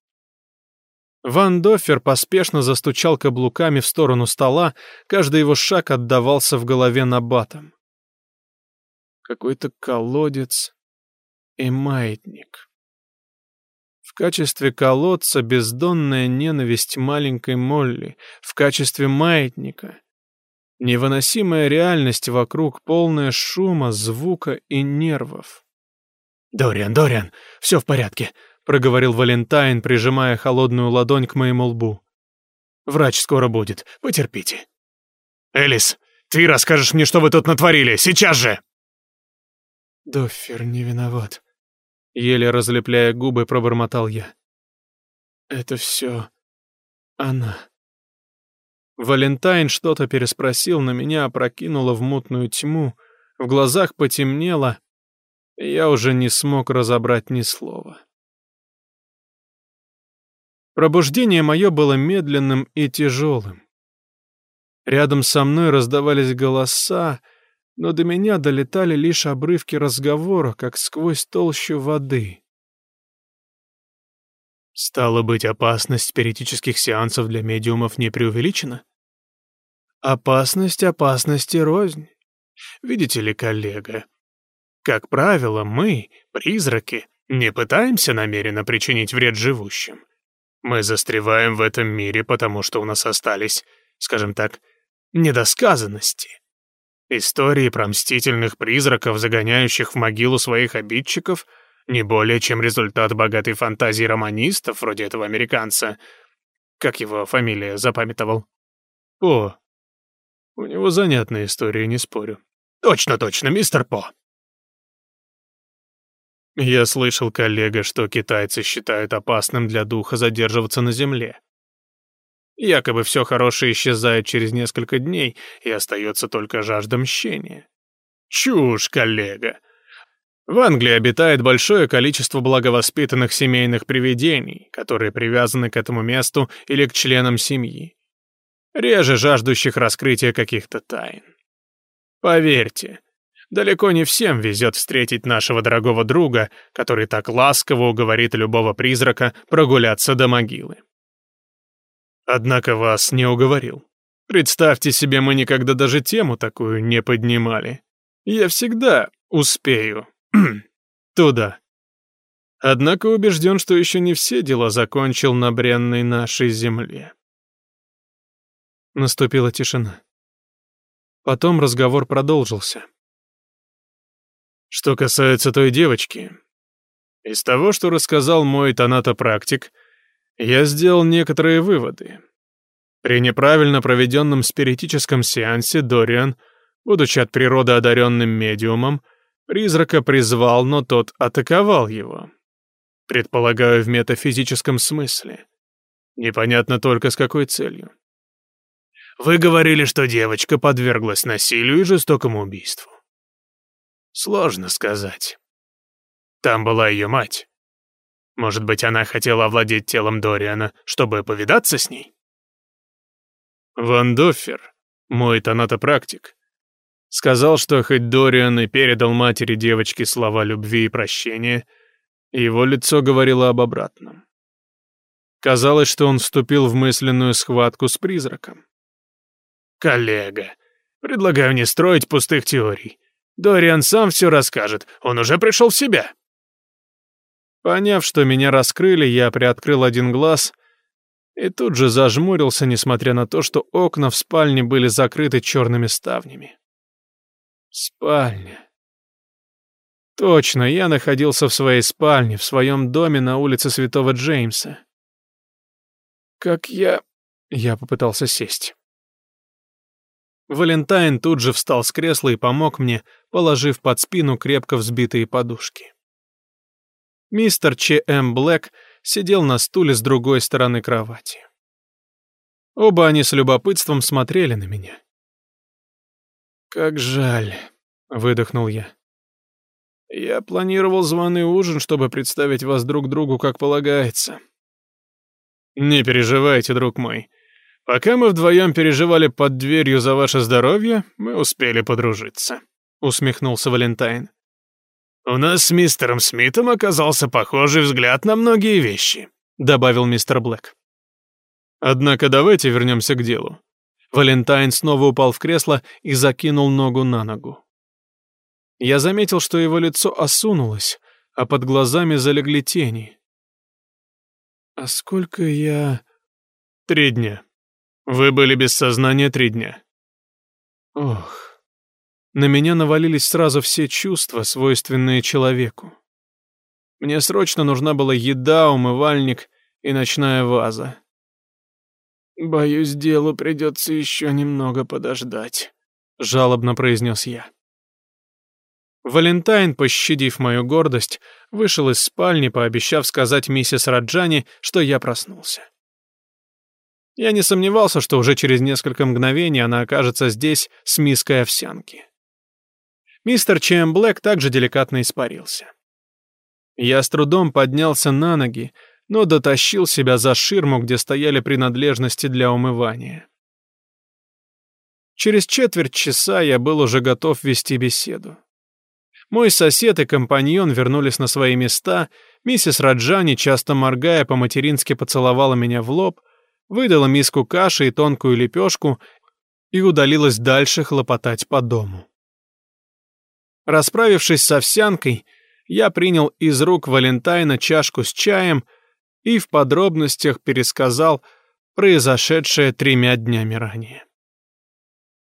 Ван Доффер поспешно застучал каблуками в сторону стола, каждый его шаг отдавался в голове набатом. Какой-то колодец и маятник качестве колодца бездонная ненависть маленькой Молли, в качестве маятника. Невыносимая реальность вокруг, полная шума, звука и нервов. «Дориан, Дориан, все в порядке», — проговорил Валентайн, прижимая холодную ладонь к моему лбу. «Врач скоро будет, потерпите». «Элис, ты расскажешь мне, что вы тут натворили, сейчас же!» Доффер не виноват. Еле разлепляя губы, пробормотал я. «Это все она». Валентайн что-то переспросил, на меня опрокинуло в мутную тьму, в глазах потемнело, и я уже не смог разобрать ни слова. Пробуждение мое было медленным и тяжелым. Рядом со мной раздавались голоса, но до меня долетали лишь обрывки разговора, как сквозь толщу воды. Стало быть, опасность спиритических сеансов для медиумов не преувеличена? Опасность опасности рознь. Видите ли, коллега, как правило, мы, призраки, не пытаемся намеренно причинить вред живущим. Мы застреваем в этом мире, потому что у нас остались, скажем так, недосказанности. Истории про мстительных призраков, загоняющих в могилу своих обидчиков, не более чем результат богатой фантазии романистов, вроде этого американца. Как его фамилия запамятовал? По. У него занятная история, не спорю. Точно-точно, мистер По. Я слышал, коллега, что китайцы считают опасным для духа задерживаться на земле. Якобы все хорошее исчезает через несколько дней, и остается только жажда мщения. Чушь, коллега. В Англии обитает большое количество благовоспитанных семейных привидений, которые привязаны к этому месту или к членам семьи. Реже жаждущих раскрытия каких-то тайн. Поверьте, далеко не всем везет встретить нашего дорогого друга, который так ласково уговорит любого призрака прогуляться до могилы. Однако вас не уговорил. Представьте себе, мы никогда даже тему такую не поднимали. Я всегда успею [CLEARS THROAT] Туда. Однако убежден, что еще не все дела закончил на бренной нашей земле. Наступила тишина. Потом разговор продолжился. Что касается той девочки, из того, что рассказал мой тонатопрактик, я сделал некоторые выводы. При неправильно проведенном спиритическом сеансе Дориан, будучи от природы одаренным медиумом, Призрака призвал, но тот атаковал его. Предполагаю, в метафизическом смысле. Непонятно только с какой целью. Вы говорили, что девочка подверглась насилию и жестокому убийству. Сложно сказать. Там была ее мать. Может быть, она хотела овладеть телом Дориана, чтобы повидаться с ней? Ван Доффер, мой тонатопрактик, Сказал, что хоть Дориан и передал матери девочки слова любви и прощения, его лицо говорило об обратном. Казалось, что он вступил в мысленную схватку с призраком. «Коллега, предлагаю не строить пустых теорий. Дориан сам все расскажет, он уже пришел в себя». Поняв, что меня раскрыли, я приоткрыл один глаз и тут же зажмурился, несмотря на то, что окна в спальне были закрыты черными ставнями. Спальня. Точно, я находился в своей спальне, в своем доме на улице Святого Джеймса. Как я... Я попытался сесть. Валентайн тут же встал с кресла и помог мне, положив под спину крепко взбитые подушки. Мистер Ч. М. Блэк сидел на стуле с другой стороны кровати. Оба они с любопытством смотрели на меня. «Как жаль», — выдохнул я. «Я планировал званый ужин, чтобы представить вас друг другу, как полагается». «Не переживайте, друг мой. Пока мы вдвоем переживали под дверью за ваше здоровье, мы успели подружиться», — усмехнулся Валентайн. «У нас с мистером Смитом оказался похожий взгляд на многие вещи», — добавил мистер Блэк. «Однако давайте вернемся к делу. Валентайн снова упал в кресло и закинул ногу на ногу. Я заметил, что его лицо осунулось, а под глазами залегли тени. «А сколько я...» «Три дня. Вы были без сознания три дня». Ох, на меня навалились сразу все чувства, свойственные человеку. Мне срочно нужна была еда, умывальник и ночная ваза. «Боюсь, делу придется еще немного подождать», — жалобно произнес я. Валентайн, пощадив мою гордость, вышел из спальни, пообещав сказать миссис Раджани, что я проснулся. Я не сомневался, что уже через несколько мгновений она окажется здесь с миской овсянки. Мистер Чем Блэк также деликатно испарился. Я с трудом поднялся на ноги, но дотащил себя за ширму, где стояли принадлежности для умывания. Через четверть часа я был уже готов вести беседу. Мой сосед и компаньон вернулись на свои места, миссис Раджани, часто моргая, по-матерински поцеловала меня в лоб, выдала миску каши и тонкую лепешку и удалилась дальше хлопотать по дому. Расправившись с овсянкой, я принял из рук Валентайна чашку с чаем и в подробностях пересказал произошедшее тремя днями ранее.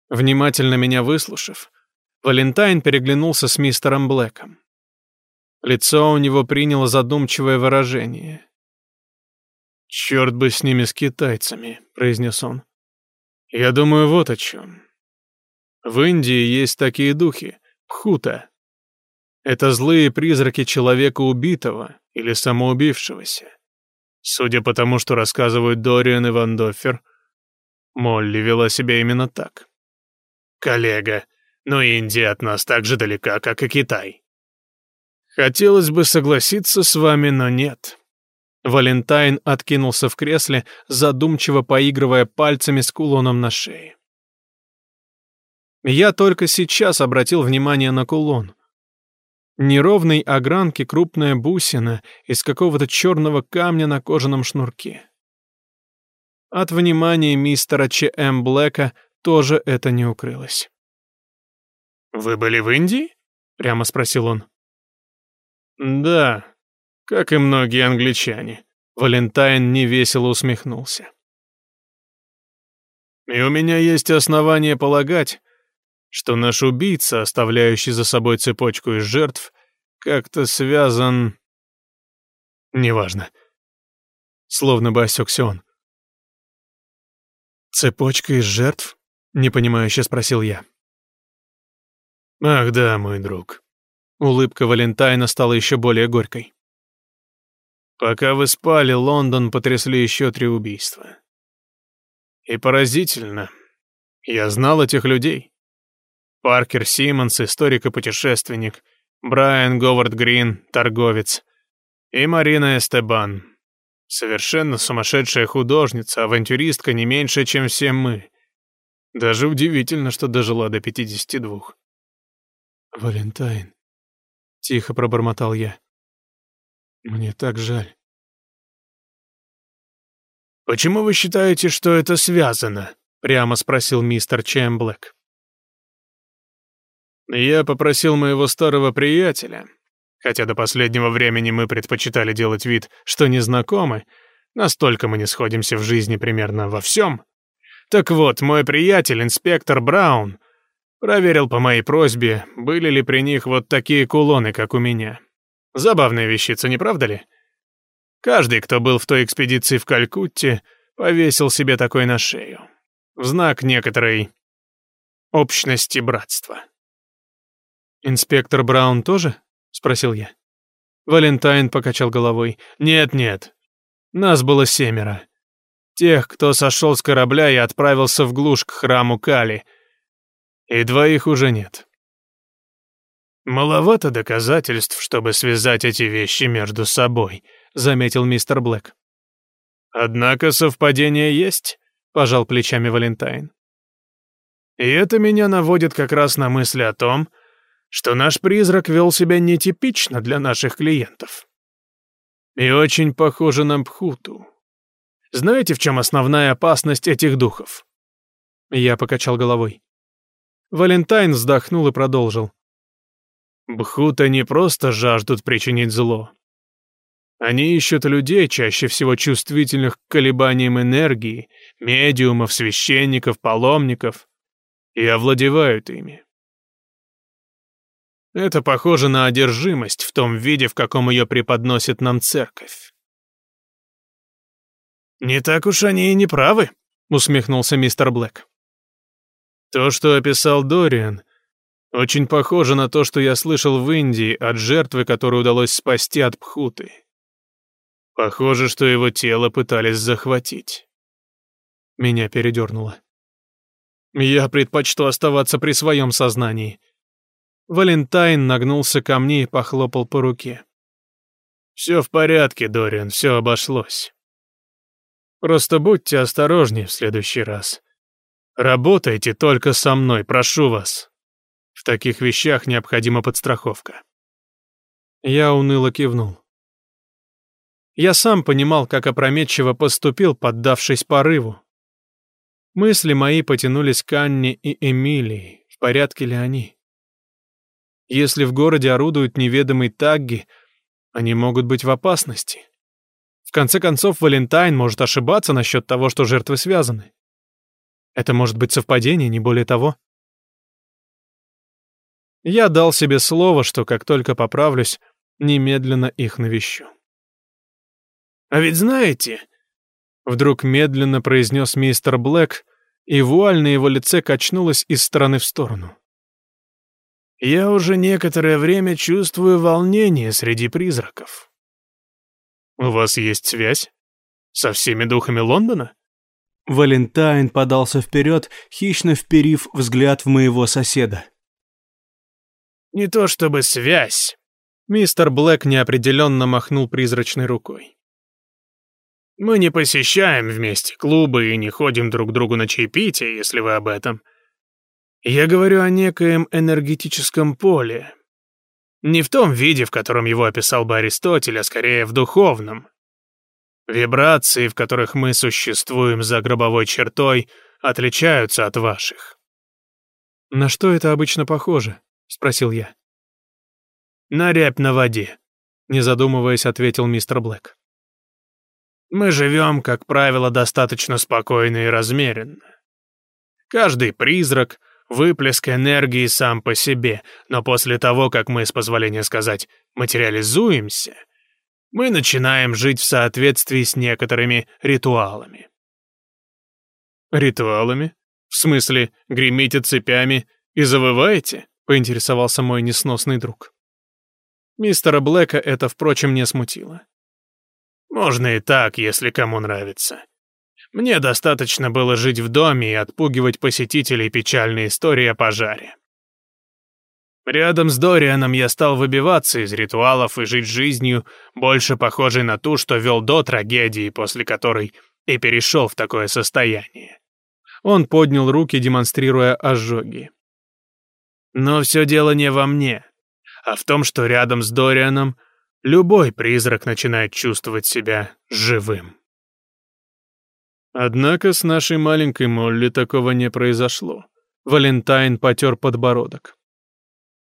Внимательно меня выслушав, Валентайн переглянулся с мистером Блэком. Лицо у него приняло задумчивое выражение. «Черт бы с ними, с китайцами», — произнес он. «Я думаю, вот о чем. В Индии есть такие духи, пхута. Это злые призраки человека убитого или самоубившегося. Судя по тому, что рассказывают Дориан и Ван Доффер, Молли вела себя именно так. «Коллега, но Индия от нас так же далека, как и Китай». «Хотелось бы согласиться с вами, но нет». Валентайн откинулся в кресле, задумчиво поигрывая пальцами с кулоном на шее. Я только сейчас обратил внимание на кулон. Неровной огранки крупная бусина из какого-то черного камня на кожаном шнурке. От внимания мистера Ч.М. Блэка тоже это не укрылось. «Вы были в Индии?» — прямо спросил он. «Да, как и многие англичане», — Валентайн невесело усмехнулся. «И у меня есть основания полагать, что наш убийца, оставляющий за собой цепочку из жертв, как-то связан... Неважно. Словно бы осекся он. «Цепочка из жертв?» — непонимающе спросил я. «Ах да, мой друг». Улыбка Валентайна стала еще более горькой. «Пока вы спали, Лондон потрясли еще три убийства. И поразительно, я знал этих людей. Паркер Симмонс, историк и путешественник, Брайан Говард Грин, торговец, и Марина Эстебан, совершенно сумасшедшая художница, авантюристка не меньше, чем все мы. Даже удивительно, что дожила до 52. «Валентайн», — тихо пробормотал я. «Мне так жаль». «Почему вы считаете, что это связано?» — прямо спросил мистер Чемблэк. Я попросил моего старого приятеля, хотя до последнего времени мы предпочитали делать вид, что не знакомы, настолько мы не сходимся в жизни примерно во всем. Так вот, мой приятель, инспектор Браун, проверил по моей просьбе, были ли при них вот такие кулоны, как у меня. Забавная вещица, не правда ли? Каждый, кто был в той экспедиции в Калькутте, повесил себе такой на шею. В знак некоторой общности братства. «Инспектор Браун тоже?» — спросил я. Валентайн покачал головой. «Нет-нет. Нас было семеро. Тех, кто сошел с корабля и отправился в глушь к храму Кали. И двоих уже нет». «Маловато доказательств, чтобы связать эти вещи между собой», — заметил мистер Блэк. «Однако совпадение есть», — пожал плечами Валентайн. «И это меня наводит как раз на мысли о том, что наш призрак вел себя нетипично для наших клиентов. И очень похоже на Пхуту. Знаете, в чем основная опасность этих духов? Я покачал головой. Валентайн вздохнул и продолжил. Бхута не просто жаждут причинить зло. Они ищут людей, чаще всего чувствительных к колебаниям энергии, медиумов, священников, паломников, и овладевают ими. Это похоже на одержимость в том виде, в каком ее преподносит нам церковь. «Не так уж они и не правы», — усмехнулся мистер Блэк. «То, что описал Дориан, очень похоже на то, что я слышал в Индии от жертвы, которую удалось спасти от Пхуты. Похоже, что его тело пытались захватить». Меня передернуло. Я предпочту оставаться при своем сознании. Валентайн нагнулся ко мне и похлопал по руке. «Все в порядке, Дориан, все обошлось. Просто будьте осторожнее в следующий раз. Работайте только со мной, прошу вас. В таких вещах необходима подстраховка». Я уныло кивнул. Я сам понимал, как опрометчиво поступил, поддавшись порыву. Мысли мои потянулись к Анне и Эмилии, в порядке ли они. Если в городе орудуют неведомые тагги, они могут быть в опасности. В конце концов, Валентайн может ошибаться насчет того, что жертвы связаны. Это может быть совпадение, не более того. Я дал себе слово, что как только поправлюсь, немедленно их навещу. «А ведь знаете...» Вдруг медленно произнес мистер Блэк, и вуаль на его лице качнулась из стороны в сторону. Я уже некоторое время чувствую волнение среди призраков. У вас есть связь? Со всеми духами Лондона? Валентайн подался вперед, хищно вперив взгляд в моего соседа. Не то чтобы связь. Мистер Блэк неопределенно махнул призрачной рукой. Мы не посещаем вместе клубы и не ходим друг к другу на чаепитие, если вы об этом. Я говорю о некоем энергетическом поле. Не в том виде, в котором его описал бы Аристотель, а скорее в духовном. Вибрации, в которых мы существуем за гробовой чертой, отличаются от ваших. «На что это обычно похоже?» — спросил я. «На рябь на воде», — не задумываясь, ответил мистер Блэк. «Мы живем, как правило, достаточно спокойно и размеренно. Каждый призрак — выплеск энергии сам по себе, но после того, как мы, с позволения сказать, материализуемся, мы начинаем жить в соответствии с некоторыми ритуалами. «Ритуалами? В смысле, гремите цепями и завываете?» — поинтересовался мой несносный друг. Мистера Блэка это, впрочем, не смутило. «Можно и так, если кому нравится. Мне достаточно было жить в доме и отпугивать посетителей печальной истории о пожаре. Рядом с Дорианом я стал выбиваться из ритуалов и жить жизнью, больше похожей на ту, что вел до трагедии, после которой и перешел в такое состояние. Он поднял руки, демонстрируя ожоги. Но все дело не во мне, а в том, что рядом с Дорианом любой призрак начинает чувствовать себя живым. Однако с нашей маленькой Молли такого не произошло. Валентайн потер подбородок.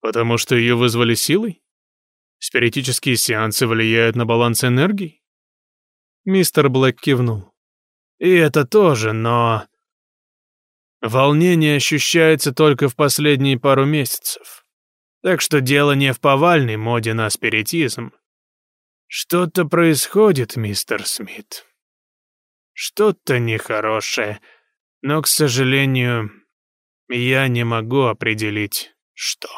Потому что ее вызвали силой? Спиритические сеансы влияют на баланс энергии? Мистер Блэк кивнул. И это тоже, но... Волнение ощущается только в последние пару месяцев. Так что дело не в повальной моде на спиритизм. Что-то происходит, мистер Смит. Что-то нехорошее, но, к сожалению, я не могу определить, что.